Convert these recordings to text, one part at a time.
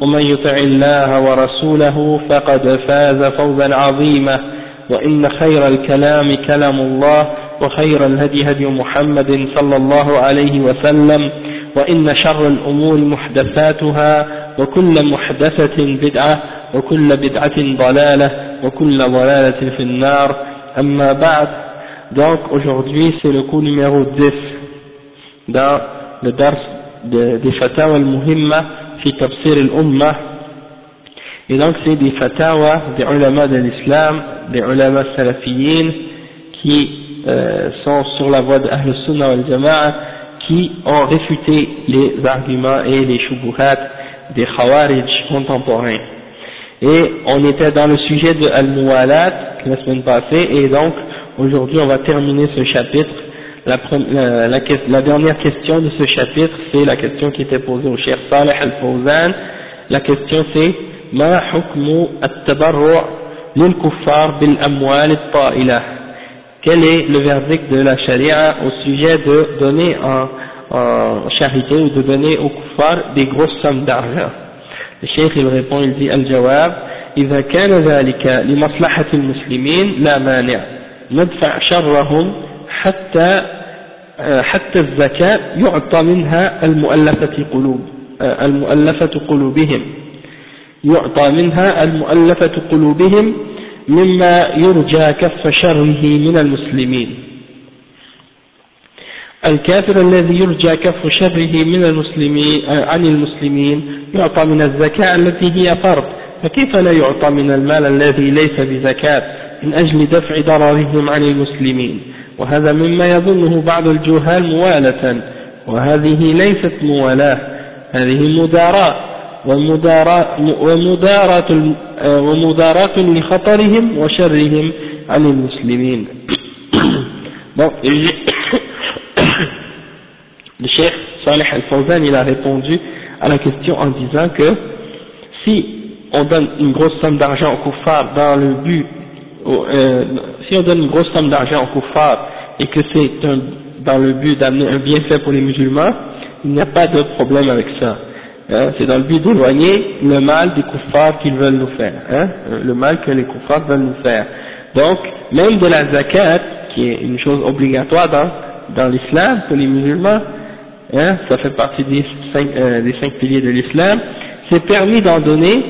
ومن يطع الله ورسوله فقد فاز فوزا عظيما. وإن خير الكلام كلام الله وخير الهدي هدي محمد صلى الله عليه وسلم وإن شر الأمور محدثاتها وكل محدثة بدعة وكل بدعة ضلالة وكل ضلالة في النار. أما بعد donc aujourd'hui c'est le cours numéro 10 dans le dars de, des fatawa al-muhimma et donc c'est des fatawa des ulama de l'islam des ulama salafiyin qui euh, sont sur la voie de Ahl Sunnah wal Jama'a qui ont réfuté les arguments et les shubuhat des khawarij contemporains. Et on était dans le sujet de Al-Muwalat la semaine passée et donc aujourd'hui on va terminer ce chapitre la, la, la, la, dernière question de ce chapitre c'est la question qui était posée au cher Saleh Al-Fawzan la question c'est ما حكم التبرع للكفار بالأموال الطائلة quel est le verdict de la charia au sujet de donner en, en charité ou de donner aux kuffars des grosses sommes d'argent le cheikh il répond il dit الجواب إذا كان ذلك لمصلحة المسلمين لا مانع ندفع شرهم حتى حتى الزكاة يعطى منها المؤلفة قلوب المؤلفة قلوبهم. يعطى منها المؤلفة قلوبهم مما يرجى كف شره من المسلمين. الكافر الذي يرجى كف شره من المسلمين عن المسلمين يعطى من الزكاة التي هي فرض. فكيف لا يعطى من المال الذي ليس بزكاة من أجل دفع ضررهم عن المسلمين؟ وهذا مما يظنه بعض الجهال موالة وهذه ليست موالاة هذه مداراة ومداراة, ومداراة, لخطرهم وشرهم عن المسلمين bon, le cheikh Saleh Al-Fawzan il a répondu à la question en disant que si on donne une grosse somme d'argent au kuffar dans le but, euh, si on donne une grosse somme d'argent au kuffar et que c'est dans le but d'amener un bienfait pour les musulmans, il n'y a pas de problème avec ça. Hein, c'est dans le but d'éloigner le mal des kuffars qu'ils veulent nous faire, hein, le mal que les kuffars veulent nous faire. Donc, même de la zakat, qui est une chose obligatoire dans, dans l'islam pour les musulmans, hein, ça fait partie des cinq, euh, des cinq piliers de l'islam, c'est permis d'en donner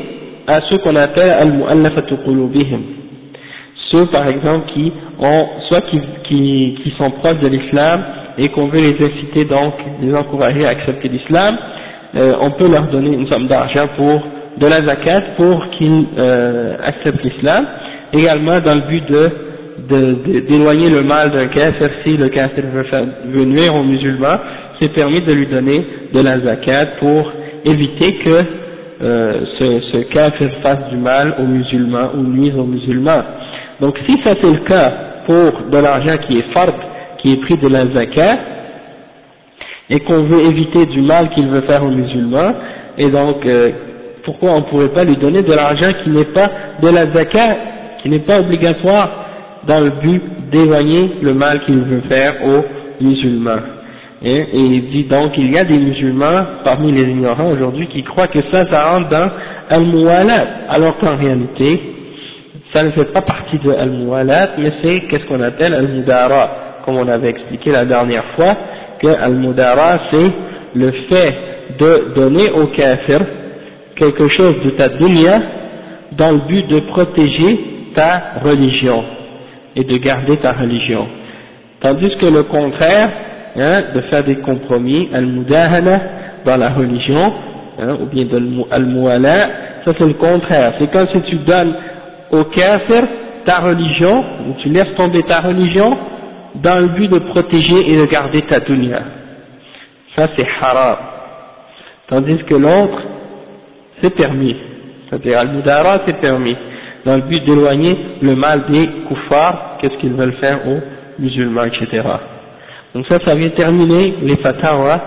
à ceux qu'on appelle al-mu'allafatu qulubihim. Ceux par exemple qui ont, soit qui, qui, qui sont proches de l'islam et qu'on veut les inciter donc, les encourager à accepter l'islam, euh, on peut leur donner une somme d'argent pour de la zakat pour qu'ils euh, acceptent l'islam, également dans le but de d'éloigner le mal d'un kafir si le kafir veut, faire, nuire aux musulmans, c'est permis de lui donner de la zakat pour éviter que euh, ce, ce kafir fasse du mal aux musulmans ou nuise aux musulmans. Donc si ça c'est le cas pour de l'argent qui est fort, qui est pris de la zakat, et qu'on veut éviter du mal qu'il veut faire aux musulmans, et donc euh, pourquoi on ne pourrait pas lui donner de l'argent qui n'est pas de la zakat, qui n'est pas obligatoire dans le but d'éloigner le mal qu'il veut faire aux musulmans? Et, et, il dit donc il y a des musulmans parmi les ignorants aujourd'hui qui croient que ça, ça rentre dans al-muwalat, alors qu'en réalité, ça ne fait pas partie de al-muwalat, mais c'est qu'est-ce qu'on appelle al-mudara, comme on avait expliqué la dernière fois, que al-mudara c'est le fait de donner au kafir quelque chose de ta dunya dans le but de protéger ta religion et de garder ta religion. Tandis que le contraire, hein, de faire des compromis, al-mudahana, dans la religion, hein, ou bien de al-muwala, ça c'est le contraire. C'est comme si tu donnes au kafir ta religion, ou tu laisses tomber ta religion, dans le but de protéger et de garder ta dunya. Ça c'est haram. Tandis que l'autre, c'est permis. C'est-à-dire al-mudara, c'est permis. Dans le but d'éloigner le mal des kuffars, qu'est-ce qu'ils veulent faire aux musulmans, etc. Donc ça, ça vient terminer les fatawa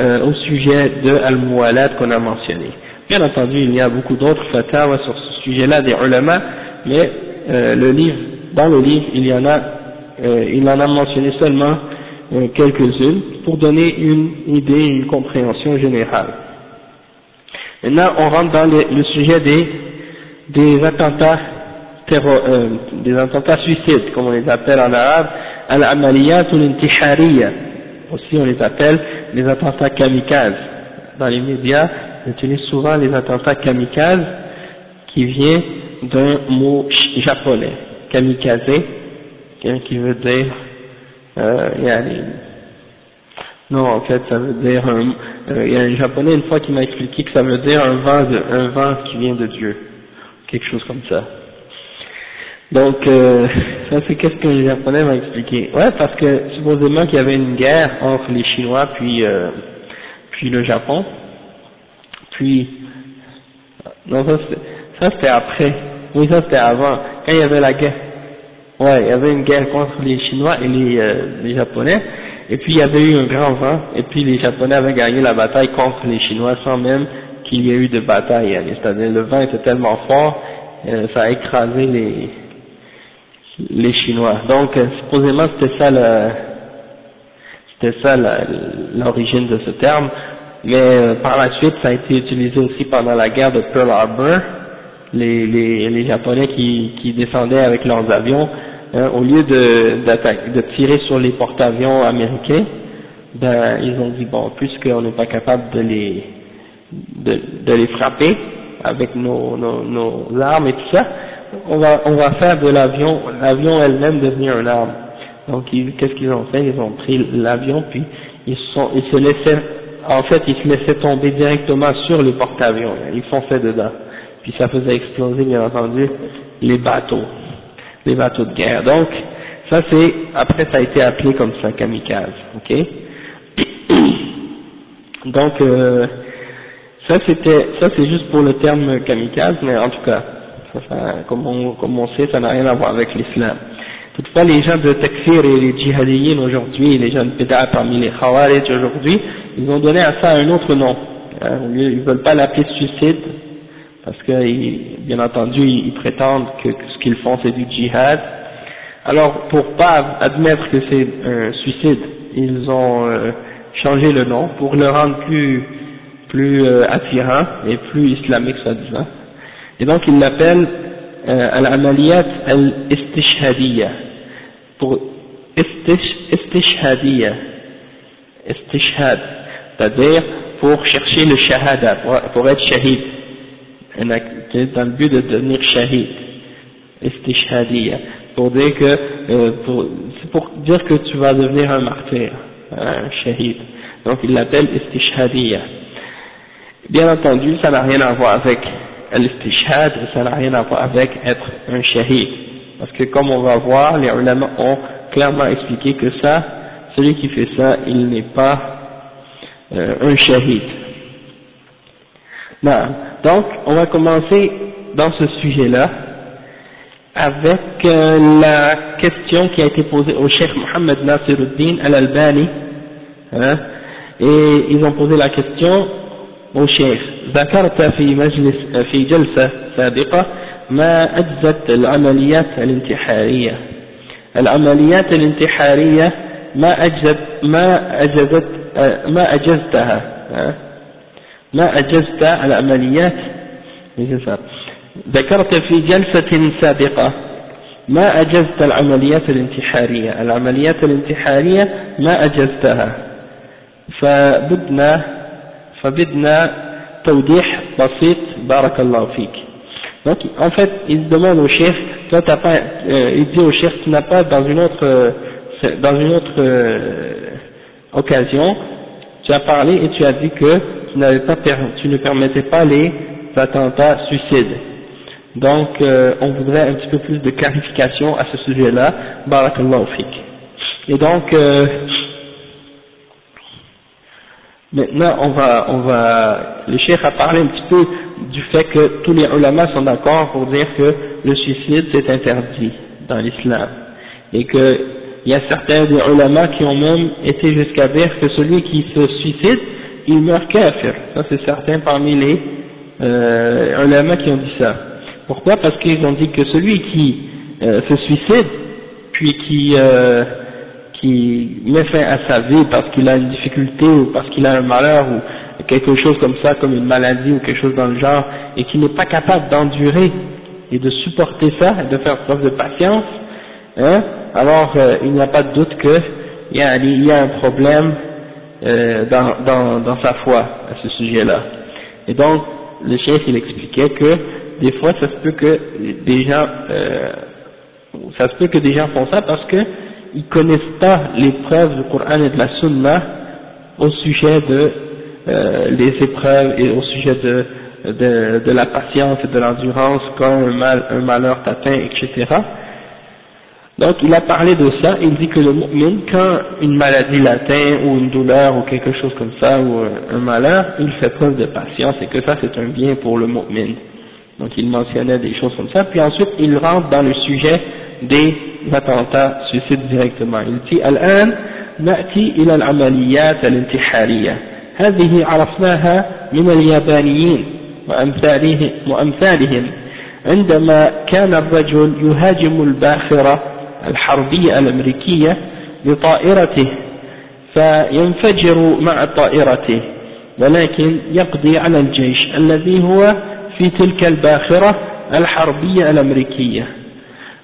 euh, au sujet de al-muwalat qu'on a mentionné. Bien entendu, il y a beaucoup d'autres fatawa sur ce sujet-là des ulama, mais euh, le livre, dans le livre, il y en a, euh, il en a mentionné seulement euh, quelques-unes pour donner une idée, une compréhension générale. Maintenant, on rentre dans le, sujet des, des attentats euh, des attentats suicides, comme on les appelle en arabe, al-amaliyat ou l'intihariya. Aussi, on les appelle les attentats kamikazes. Dans les médias, on utilise souvent les attentats kamikazes qui vient d'un mot japonais, kamikaze, qui veut dire, euh, non, en fait, ça veut dire, un, euh, il y a un japonais une fois qui m'a expliqué que ça veut dire un vent, un vent qui vient de Dieu, quelque chose comme ça. Donc, euh, ça c'est qu'est-ce que le japonais m'a expliqué. Ouais, parce que supposément qu'il y avait une guerre entre les Chinois puis euh, puis le Japon. Puis, non ça c'était après. Oui, ça c'était avant. Quand il y avait la guerre. Ouais, il y avait une guerre contre les Chinois et les, euh, les Japonais. Et puis il y avait eu un grand vent. Et puis les Japonais avaient gagné la bataille contre les Chinois sans même qu'il y ait eu de bataille. C'est-à-dire le vent était tellement fort, euh, ça a écrasé les les Chinois. Donc, euh, supposément, c'était ça c'était ça l'origine de ce terme, mais euh, par la suite, ça a été utilisé aussi pendant la guerre de Pearl Harbor. Les, les, les Japonais qui, qui descendaient avec leurs avions, hein, au lieu de, de tirer sur les porte-avions américains, ben, ils ont dit bon, puisqu'on n'est pas capable de les de, de les frapper avec nos, nos, nos armes et tout ça, on va, on va faire de l'avion, l'avion elle-même devenir un arme. Donc qu'est-ce qu'ils ont fait? Ils ont pris l'avion puis ils, sont, ils se laissaient, en fait ils se laissaient tomber directement sur le porte-avions, ils fait dedans. Puis ça faisait exploser bien entendu les bateaux, les bateaux de guerre. Donc ça c'est, après ça a été appelé comme ça kamikaze, ok? Donc euh, ça c'était, ça c'est juste pour le terme kamikaze, mais en tout cas comme, on, sait, ça n'a rien à voir avec l'islam. Toutefois, les gens de Takfir et les djihadiyin aujourd'hui, les gens de Bida parmi les Khawarij aujourd'hui, ils ont donné à ça un autre nom. Hein, ils ne veulent pas l'appeler suicide, parce que, bien entendu, ils, prétendent que, ce qu'ils font c'est du djihad. Alors, pour pas admettre que c'est un suicide, ils ont euh, changé le nom pour le rendre plus, plus euh, attirant et plus islamique, soi-disant. Et donc il l'appelle euh, al-amaliyat al-istishhadiyya, pour istishhadiyya, istishhad, c'est-à-dire pour chercher le shahada, pour, être shahid, dans le but de devenir shahid, istishhadiyya, pour dire que, euh, c'est pour dire que tu vas devenir un martyr, un shahid. Donc il l'appelle istishhadiyya. Bien entendu, ça n'a rien à voir avec l'istishhad, ça n'a rien à voir avec être un shahid. Parce que comme on va voir, les ulama ont clairement expliqué que ça, celui qui fait ça, il n'est pas euh, un shahid. Donc, on va commencer dans ce sujet-là avec euh, la question qui a été posée au Cheikh Mohammed Nasiruddin al-Albani. Hein, et ils ont posé la question au Cheikh. ذكرت في مجلس في جلسة سابقة ما أجزت العمليات الانتحارية العمليات الانتحارية ما أجزت ما أجزت ما أجزتها ما أجزت العمليات ذكرت في جلسة سابقة ما أجزت العمليات الانتحارية العمليات الانتحارية ما أجزتها فبدنا فبدنا توضيح بسيط بارك الله فيك Donc, en fait, il demande au chef, toi t'as pas, euh, il dit au chef, tu n'as pas dans une autre, euh, dans une autre euh, occasion, tu as parlé et tu as dit que tu ne permettais pas les attentats suicides. Donc, on voudrait un petit peu plus de clarification à ce sujet-là. Barakallahu fik. Et donc, Maintenant, on va, on va, le cheikh a parlé un petit peu du fait que tous les ulama sont d'accord pour dire que le suicide c'est interdit dans l'islam. Et qu'il y a certains des ulama qui ont même été jusqu'à dire que celui qui se suicide, il meurt kafir. Ça c'est certain parmi les euh, ulama qui ont dit ça. Pourquoi? Parce qu'ils ont dit que celui qui euh, se suicide, puis qui euh, qui met fin à sa vie parce qu'il a une difficulté ou parce qu'il a un malheur ou quelque chose comme ça, comme une maladie ou quelque chose dans le genre, et qui n'est pas capable d'endurer et de supporter ça, et de faire preuve de patience, hein, alors euh, il n'y a pas de doute qu'il y, y a un problème euh, dans, dans, dans, sa foi à ce sujet-là. Et donc, le chef il expliquait que des fois ça se peut que des gens, euh, ça se peut que des gens font ça parce que ils connaissent pas les preuves du Coran et de la Sunna au sujet de euh, les épreuves et au sujet de, de, de la patience et de l'endurance quand un, mal, un malheur t'atteint, etc. Donc il a parlé de ça, il dit que le mu'min, quand une maladie l'atteint ou une douleur ou quelque chose comme ça ou un malheur, il fait preuve de patience et que ça c'est un bien pour le mu'min. Donc il mentionnait des choses comme ça, puis ensuite il rentre dans le sujet des attentats suicides directement. Il dit الآن نأتي إلى العمليات الانتحارية هذه عرفناها من اليابانيين وأمثالهم عندما كان الرجل يهاجم الباخرة الحربية الأمريكية بطائرته فينفجر مع طائرته ولكن يقضي على الجيش الذي هو في تلك الباخرة الحربية الأمريكية.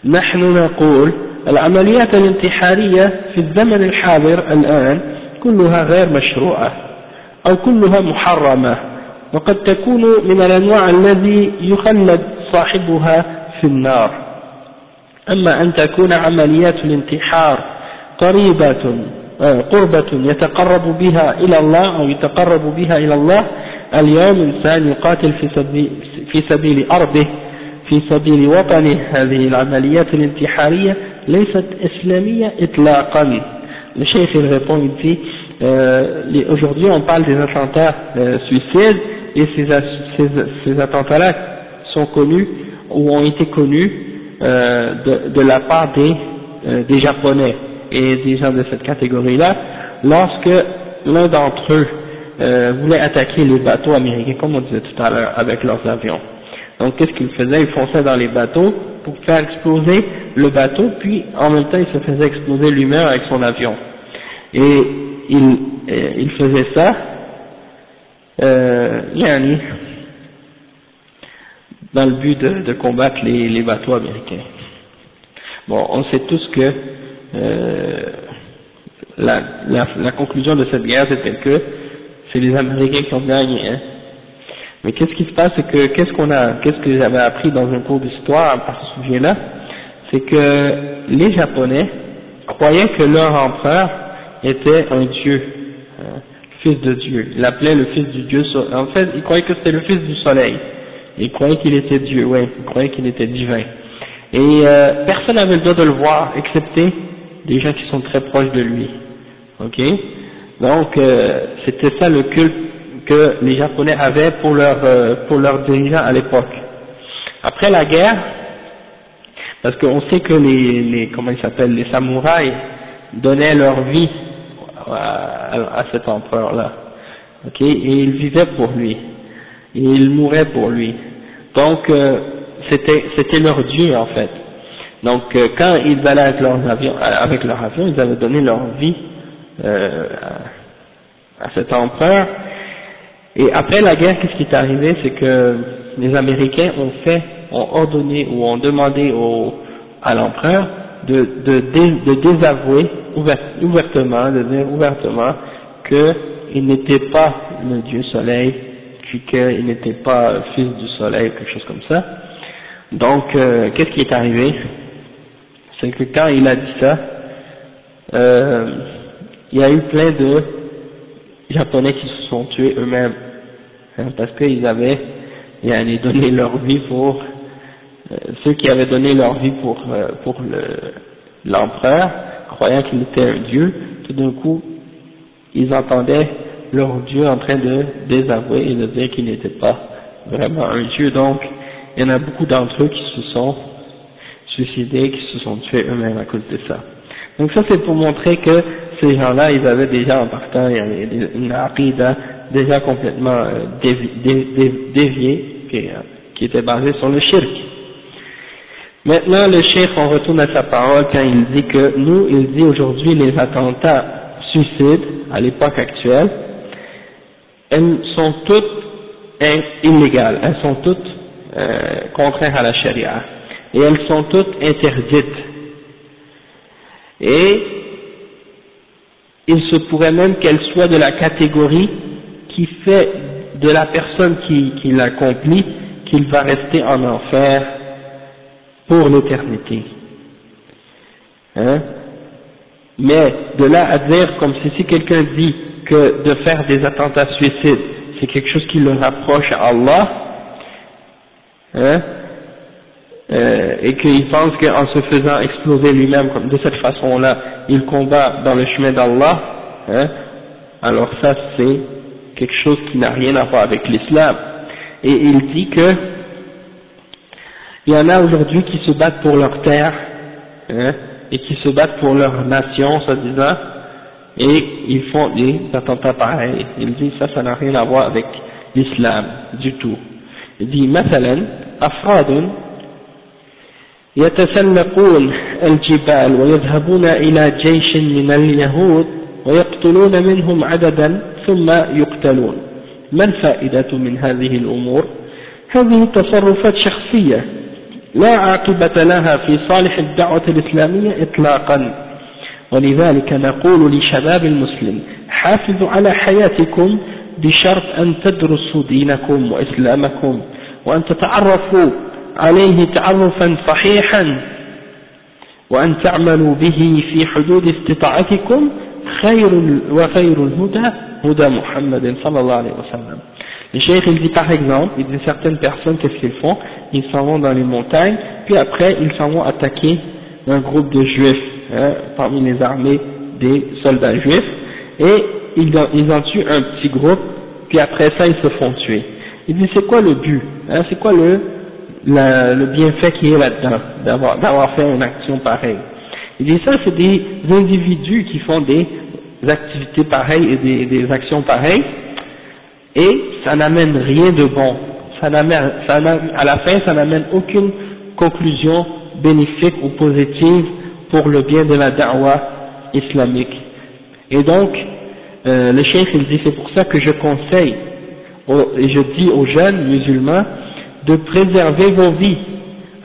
نحن نقول العمليات الانتحارية في الزمن الحاضر الآن كلها غير مشروعة أو كلها محرمة وقد تكون من الأنواع الذي يخلد صاحبها في النار. أما أن تكون عمليات الانتحار قريبة آه، قربة يتقرب بها إلى الله أو يتقرب بها إلى الله اليوم إنسان يقاتل في سبيل, في سبيل أرضه في سبيل وطنه. هذه العمليات الانتحارية ليست إسلامية إطلاقا. Le chef il répond il dit euh, aujourd'hui on parle des attentats euh, suicides et ces, ces, ces attentats là sont connus ou ont été connus euh, de, de la part des, euh, des japonais et des gens de cette catégorie là lorsque l'un d'entre eux euh, voulait attaquer les bateaux américains comme on disait tout à l'heure avec leurs avions. Donc qu'est-ce qu'il faisait Il fonçait dans les bateaux pour faire exploser le bateau, puis en même temps il se faisait exploser lui-même avec son avion. Et il, euh, il faisait ça, euh, dans le but de, de combattre les, les, bateaux américains. Bon, on sait tous que euh, la, la, la, conclusion de cette guerre c'était que c'est les Américains qui ont gagné. Hein. Mais qu'est-ce qui se passe, c'est que qu'est-ce qu'on a, qu'est-ce que j'avais appris dans un cours d'histoire par ce sujet-là, c'est que les Japonais croyaient que leur empereur était un dieu, hein, fils de Dieu. Ils l'appelaient le fils du Dieu. En fait, ils croyaient que c'était le fils du soleil. Ils croyaient qu'il était Dieu, oui, ils croyaient qu'il était divin. Et euh, personne n'avait le droit de le voir, excepté des gens qui sont très proches de lui. Ok? Donc, euh, c'était ça le culte que les Japonais avaient pour leurs euh, pour leurs dirigeants à l'époque. Après la guerre, parce qu'on sait que les, les comment ils s'appellent les samouraïs donnaient leur vie à, cet empereur-là, ok, et ils vivaient pour lui, et ils mouraient pour lui. Donc euh, c'était c'était leur dieu en fait. Donc euh, quand ils allaient avec leurs avions, avec leur avion, ils avaient donné leur vie à cet empereur et après la guerre, qu'est-ce qui est arrivé? C'est que les Américains ont fait, ont ordonné ou ont demandé au, à l'empereur de, de, de, désavouer ouvertement, de dire ouvertement qu'il n'était pas le dieu soleil, puis qu'il n'était pas fils du soleil, quelque chose comme ça. Donc, euh, qu'est-ce qui est arrivé? C'est que quand il a dit ça, euh, il y a eu plein de Japonais qui se sont tués eux-mêmes, hein, parce qu'ils avaient donné leur vie pour euh, ceux qui avaient donné leur vie pour pour l'empereur, croyant qu'il était un dieu, tout d'un coup, ils entendaient leur dieu en train de désavouer et de dire qu'il n'était pas vraiment un dieu. Donc, il y en a beaucoup d'entre eux qui se sont suicidés, qui se sont tués eux-mêmes à cause de ça. Donc ça c'est pour montrer que ces gens-là, ils avaient déjà en partant une aqida déjà complètement euh, déviée, qui, qui était basée sur le shirk. Maintenant, le chef, on retourne à sa parole quand il dit que nous, il dit aujourd'hui les attentats suicides à l'époque actuelle, elles sont toutes illégales, elles sont toutes euh, contraires à la charia et elles sont toutes interdites. Et il se pourrait même qu'elles soient de la catégorie qui fait de la personne qui, qui l'accomplit qu'il va rester en enfer pour l'éternité. Hein? Mais de là à dire, comme si, si quelqu'un dit que de faire des attentats suicides, c'est quelque chose qui le rapproche à Allah, hein euh, et qu'il pense qu'en se faisant exploser lui-même de cette façon-là, il combat dans le chemin d'Allah, hein, alors ça c'est quelque chose qui n'a rien à voir avec l'islam. Et il dit que il y en a aujourd'hui qui se battent pour leur terre, hein, et qui se battent pour leur nation, soi-disant, et ils font des attentats pareils. Il dit ça, ça n'a rien à voir avec l'islam du tout. Il dit, مثلا أفراد يتسلقون الجبال ويذهبون إلى جيش من اليهود ويقتلون منهم عددا ثم يقتلون ما الفائدة من هذه الأمور هذه تصرفات شخصية لا عاقبة لها في صالح الدعوة الإسلامية إطلاقا ولذلك نقول لشباب المسلم حافظوا على حياتكم بشرط أن تدرسوا دينكم وإسلامكم وأن تتعرفوا عليه تعرفا صحيحا وأن تعملوا به في حدود استطاعتكم خير وخير الهدى هدى محمد صلى الله عليه وسلم. Le cheikh il dit par exemple, il dit certaines personnes qu'est-ce qu'ils font? Ils s'en vont dans les montagnes, puis après ils s'en vont attaquer un groupe de juifs. Hein, parmi les armées des soldats juifs, et ils, ils en tuent un petit groupe, puis après ça ils se font tuer. Il dit c'est quoi le but hein, C'est quoi le, le bienfait qui est là-dedans, d'avoir fait une action pareille? Il dit ça c'est des individus qui font des activités pareilles et des, actions pareilles, et ça n'amène rien de bon. Ça à la fin, ça n'amène aucune conclusion bénéfique ou positive pour le bien de la da'wah islamique. Et donc, euh, le chef il dit c'est pour ça que je conseille et je dis aux jeunes musulmans de préserver vos vies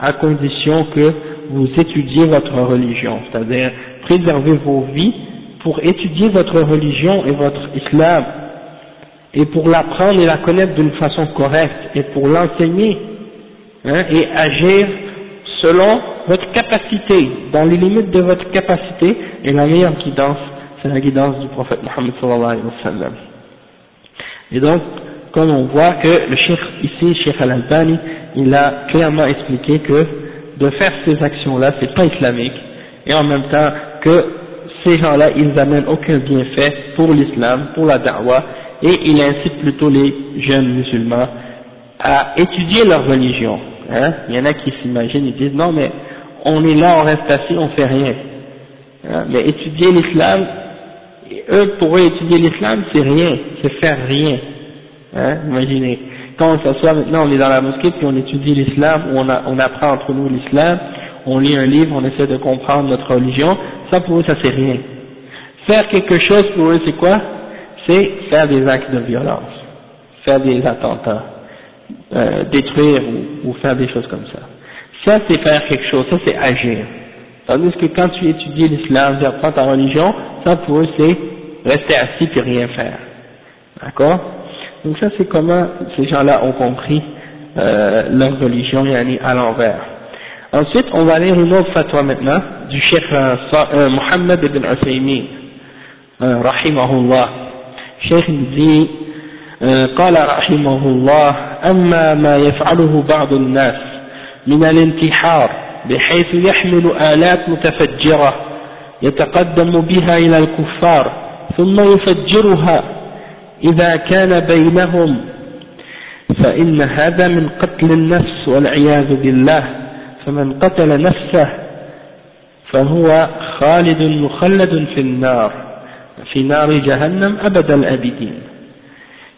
à condition que vous étudiez votre religion, c'est-à-dire préserver vos vies pour étudier votre religion et votre islam et pour l'apprendre et la connaître d'une façon correcte et pour l'enseigner hein, et agir selon votre capacité, dans les limites de votre capacité et la meilleure guidance, c'est la guidance du prophète Mohammed sallallahu alayhi wa sallam. Et donc, comme on voit que le cheikh ici, Cheikh Al-Albani, il a clairement expliqué que de faire ces actions-là, c'est pas islamique, et en même temps que ces gens-là, ils amènent aucun bienfait pour l'islam, pour la da'wah, et il incite plutôt les jeunes musulmans à étudier leur religion. Hein? Il y en a qui s'imaginent, ils disent non mais on est là, on reste assis, on fait rien. Hein? Mais étudier l'islam, eux pour eux étudier l'islam c'est rien, c'est faire rien. Hein? Imaginez, quand on s'assoit maintenant, on est dans la mosquée puis on étudie l'islam, on, on apprend entre nous l'islam, on lit un livre, on essaie de comprendre notre religion, ça pour eux ça c'est rien. Faire quelque chose pour eux c'est quoi? C'est faire des actes de violence, faire des attentats, euh, détruire ou, faire des choses comme ça. Ça c'est faire quelque chose, ça c'est agir. Tandis que quand tu étudies l'islam, tu apprends ta religion, ça pour eux c'est rester assis et rien faire. D'accord? Donc ça c'est comment ces gens-là ont compris euh, leur religion yani, à l'envers. Ensuite, on va lire une autre fatwa maintenant du Cheikh euh, euh, Mohammed ibn Uthaymin, euh, rahimahullah. Cheikh dit, قال رحمه الله أما ما يفعله بعض الناس من الانتحار بحيث يحمل آلات متفجرة يتقدم بها إلى الكفار ثم يفجرها إذا كان بينهم فإن هذا من قتل النفس والعياذ بالله فمن قتل نفسه فهو خالد مخلد في النار في نار جهنم أبد الأبدين.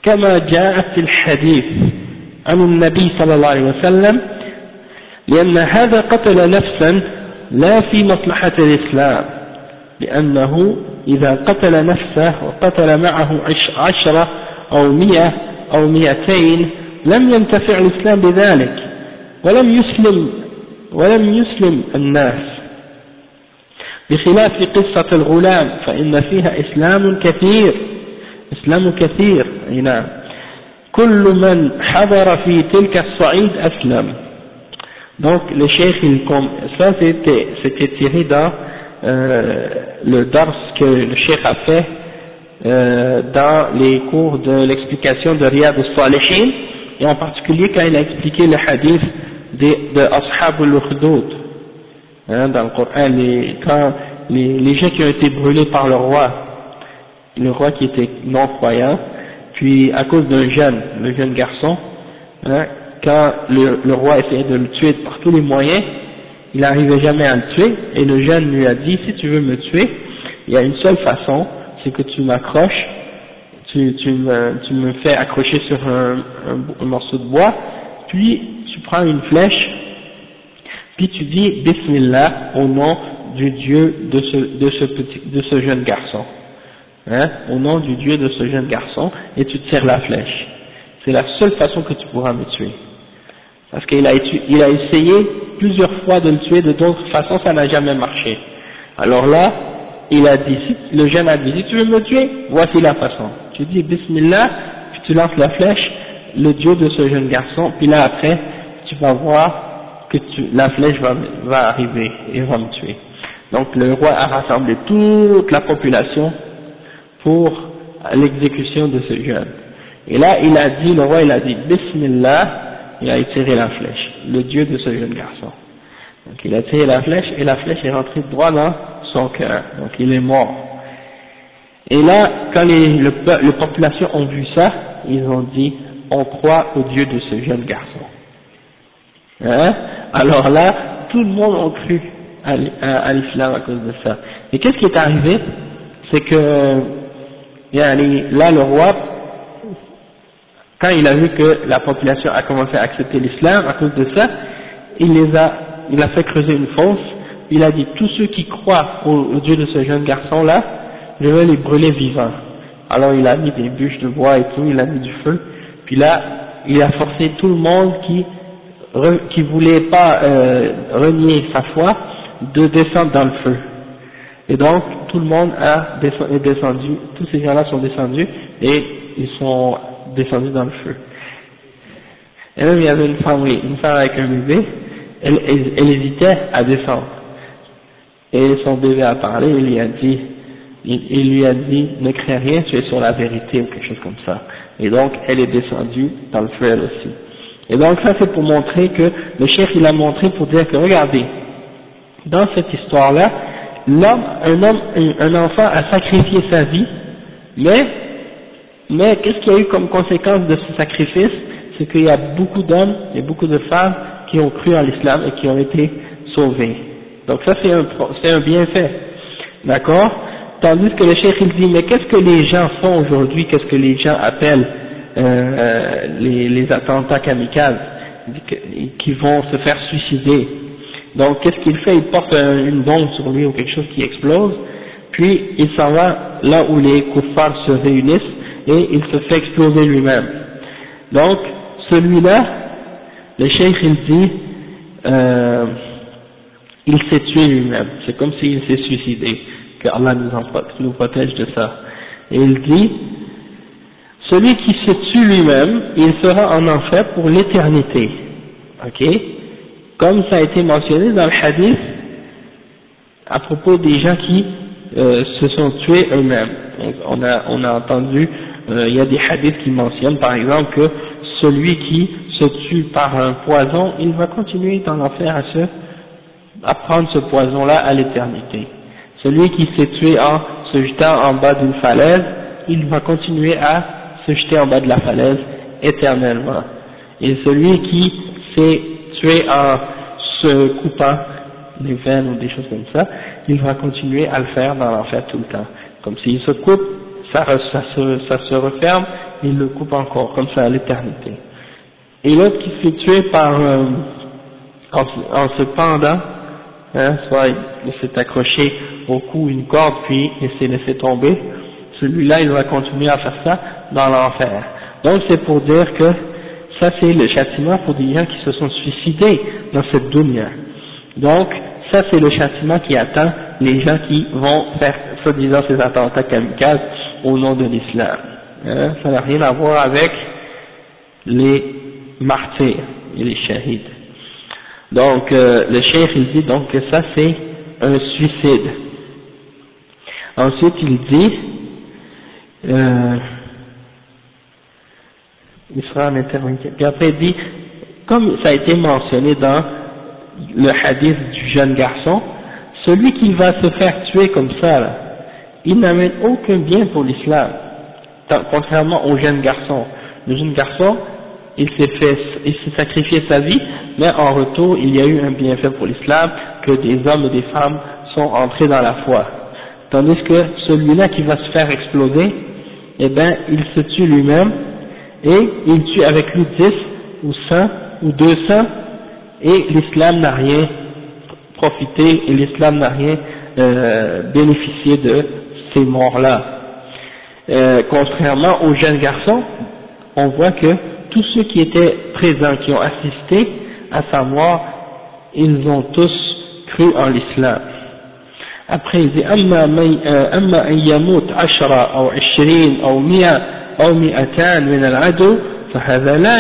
كما جاء في الحديث عن النبي صلى الله عليه وسلم لأن هذا قتل نفسا لا في مصلحة الإسلام لأنه إذا قتل نفسه وقتل معه عشرة أو مئة أو مئتين لم ينتفع الإسلام بذلك ولم يسلم ولم يسلم الناس. بخلاف قصة الغلام فإن فيها إسلام كثير. إسلام كثير نعم كل من حضر في تلك الصعيد أسلم donc le cheikh il ça c'était c'était tiré dans euh, le dars que le cheikh a fait euh, dans les cours de l'explication de Riyad al-Salihin et en particulier quand il a expliqué le hadith de, de Ashab al-Ukhdud hein, dans le Coran les, quand les, les gens qui ont été brûlés par le roi le roi qui était non-croyant. Puis à cause d'un jeune le jeune garçon hein, quand le, roi essayait de le tuer par tous les moyens il n'arrivait jamais à le tuer. Et le jeune lui a dit si tu veux me tuer il y a une seule façon c'est que tu m'accroches tu, me, fais accrocher sur un, morceau de bois puis tu prends une flèche puis tu dis Bismillah au nom du Dieu de ce jeune garçon hein, au nom du Dieu de ce jeune garçon et tu tires la flèche c'est la seule façon que tu pourras me tuer parce qu'il a, essayé plusieurs fois de le tuer de d'autres façons, ça n'a jamais marché. Alors là, il a dit, le jeune a dit, si tu veux me tuer, voici la façon. Tu dis Bismillah, puis tu lances la flèche, le Dieu de ce jeune garçon, puis là après, tu vas voir que la flèche va, va arriver et va me tuer. Donc le roi a rassemblé toute la population pour l'exécution de ce jeune. Et là, il a dit, le roi il a dit Bismillah, il a tiré la flèche, le Dieu de ce jeune garçon. Donc il a tiré la flèche et la flèche est rentrée droit dans son cœur, donc il est mort. Et là, quand les, le, populations ont vu ça, ils ont dit, on croit au Dieu de ce jeune garçon. Hein? Alors là, tout le monde a cru à, l'islam à cause de ça. Et qu'est-ce qui est arrivé? C'est que là, le roi quand il a vu que la population a commencé à accepter l'islam, à cause de ça, il les a, il a fait creuser une fosse, il a dit, tous ceux qui croient au, Dieu de ce jeune garçon-là, je vais les brûler vivants. Alors il a mis des bûches de bois et tout, il a mis du feu, puis là, il a forcé tout le monde qui qui voulait pas euh, renier sa foi de descendre dans le feu. Et donc tout le monde a est descendu, tous ces gens-là sont descendus et ils sont descendu dans le feu. Et même il y avait une femme, oui, une femme avec un bébé, elle, elle, hésitait à descendre. Et son bébé a parlé, il lui a dit, il, lui a dit, ne crains rien, tu es sur la vérité ou quelque chose comme ça. Et donc, elle est descendue dans le feu elle aussi. Et donc ça c'est pour montrer que, le chef il a montré pour dire que, regardez, dans cette histoire-là, l'homme, un homme, un enfant a sacrifié sa vie, mais mais qu'est-ce qu'il y a eu comme conséquence de ce sacrifice? C'est qu'il y a beaucoup d'hommes et beaucoup de femmes qui ont cru en l'islam et qui ont été sauvés. Donc ça c'est un, c'est un bienfait. D'accord? Tandis que le cheikh il dit, mais qu'est-ce que les gens font aujourd'hui? Qu'est-ce que les gens appellent euh, les, les attentats kamikazes? Qui vont se faire suicider donc qu'est-ce qu'il fait? Il porte une bombe sur lui ou quelque chose qui explose, puis il s'en va là où les kuffars se réunissent et il se fait exploser lui-même. Donc, celui-là, le cheikh il dit, euh, il s'est tué lui-même, c'est comme s'il s'est suicidé, que Allah nous, en, protège de ça. Et il dit, celui qui se tue lui-même, il sera en enfer pour l'éternité. Ok? Comme ça a été mentionné dans le hadith à propos des gens qui euh, se sont tués eux-mêmes. On a, on a entendu, euh, il y a des hadiths qui mentionnent par exemple que celui qui se tue par un poison, il va continuer dans l'enfer à se, à prendre ce poison-là à l'éternité. Celui qui s'est tué en se jetant en bas d'une falaise, il va continuer à se jeter en bas de la falaise éternellement. Et celui qui s'est tué en se coupant les veines ou des choses comme ça, il va continuer à le faire dans l'enfer tout le temps. Comme s'il se coupe, ça, se, se referme, il le coupe encore, comme ça à l'éternité. Et l'autre qui s'est tué par, euh, en, se pendant, hein, soit il s'est accroché au cou une corde puis il s'est laissé tomber, celui-là il va continuer à faire ça dans l'enfer. Donc c'est pour dire que ça c'est le châtiment pour des gens qui se sont suicidés dans cette dunya. Donc ça c'est le châtiment qui attend les gens qui vont faire soi-disant ces attentats kamikazes au nom de l'islam. Hein, ça n'a rien à voir avec les martyrs et les shahids. Donc euh, le cheikh il dit donc que ça c'est un suicide. Ensuite il dit euh, il sera en Puis après il dit comme ça a été mentionné dans le hadith du jeune garçon, celui qui va se faire tuer comme ça, là, il n'amène aucun bien pour l'islam, contrairement au jeune garçon. Le jeune garçon, il s'est fait, il s'est sacrifié sa vie, mais en retour, il y a eu un bienfait pour l'islam, que des hommes et des femmes sont entrés dans la foi. Tandis que celui-là qui va se faire exploser, eh ben, il se tue lui-même, et il tue avec lui 10 ou 100 ou 200 et l'islam n'a rien profité et l'islam n'a rien euh, bénéficié de ces morts-là. Euh, contrairement aux jeunes garçons, on voit que tous ceux qui étaient présents, qui ont assisté à sa mort, ils ont tous cru en l'islam. Après il dit أو مئتان من العدو فهذا لا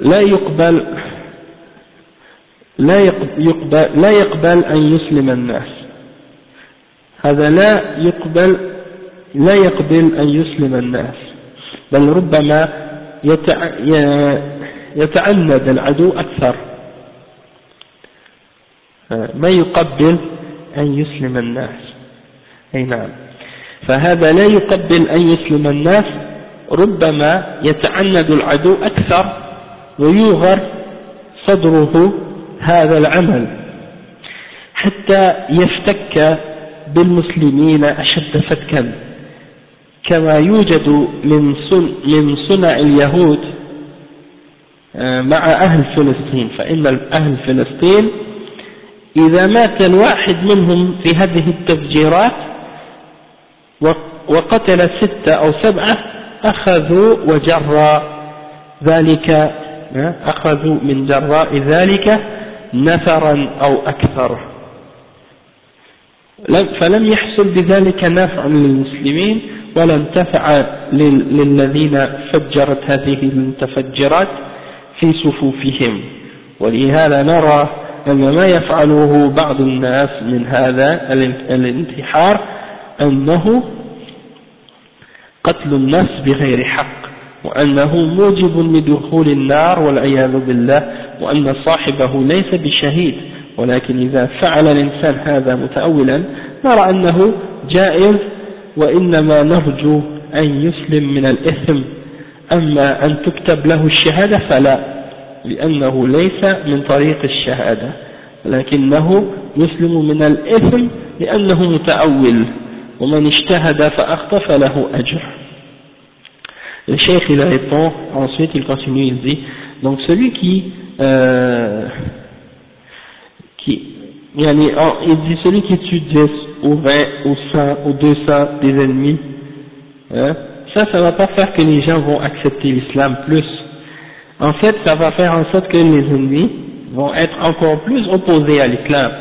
لا يقبل لا يقبل لا يقبل أن يسلم الناس. هذا لا يقبل لا يقبل أن يسلم الناس. بل ربما يتعند العدو أكثر. ما يقبل أن يسلم الناس. أي نعم. فهذا لا يقبل أن يسلم الناس ربما يتعند العدو أكثر ويوغر صدره هذا العمل. حتى يفتك بالمسلمين أشد فتكا. كما يوجد من من صنع اليهود آه، مع أهل فلسطين فإن أهل فلسطين إذا مات الواحد منهم في هذه التفجيرات وقتل ستة أو سبعة أخذوا وجرى ذلك أخذوا من جراء ذلك نفرا أو أكثر. فلم يحصل بذلك نفع للمسلمين ولا انتفع للذين فجرت هذه المتفجرات في صفوفهم. ولهذا نرى أن ما يفعله بعض الناس من هذا الانتحار أنه قتل النفس بغير حق وأنه موجب لدخول النار والعياذ بالله وأن صاحبه ليس بشهيد. ولكن إذا فعل الإنسان هذا متأولا نرى أنه جائز وإنما نرجو أن يسلم من الإثم. أما أن تكتب له الشهادة فلا لأنه ليس من طريق الشهادة. لكنه يسلم من الإثم لأنه متأول. ومن اجتهد فأخطأ فله أجر Le cheikh il répond, ensuite il continue, il dit, donc celui qui, euh, qui il dit celui qui tue 10 ou 20 ou 100 ou 200 des ennemis, hein, ça, ça va pas faire que les gens vont accepter l'islam plus. En fait, ça va faire en sorte que les ennemis vont être encore plus opposés à l'islam.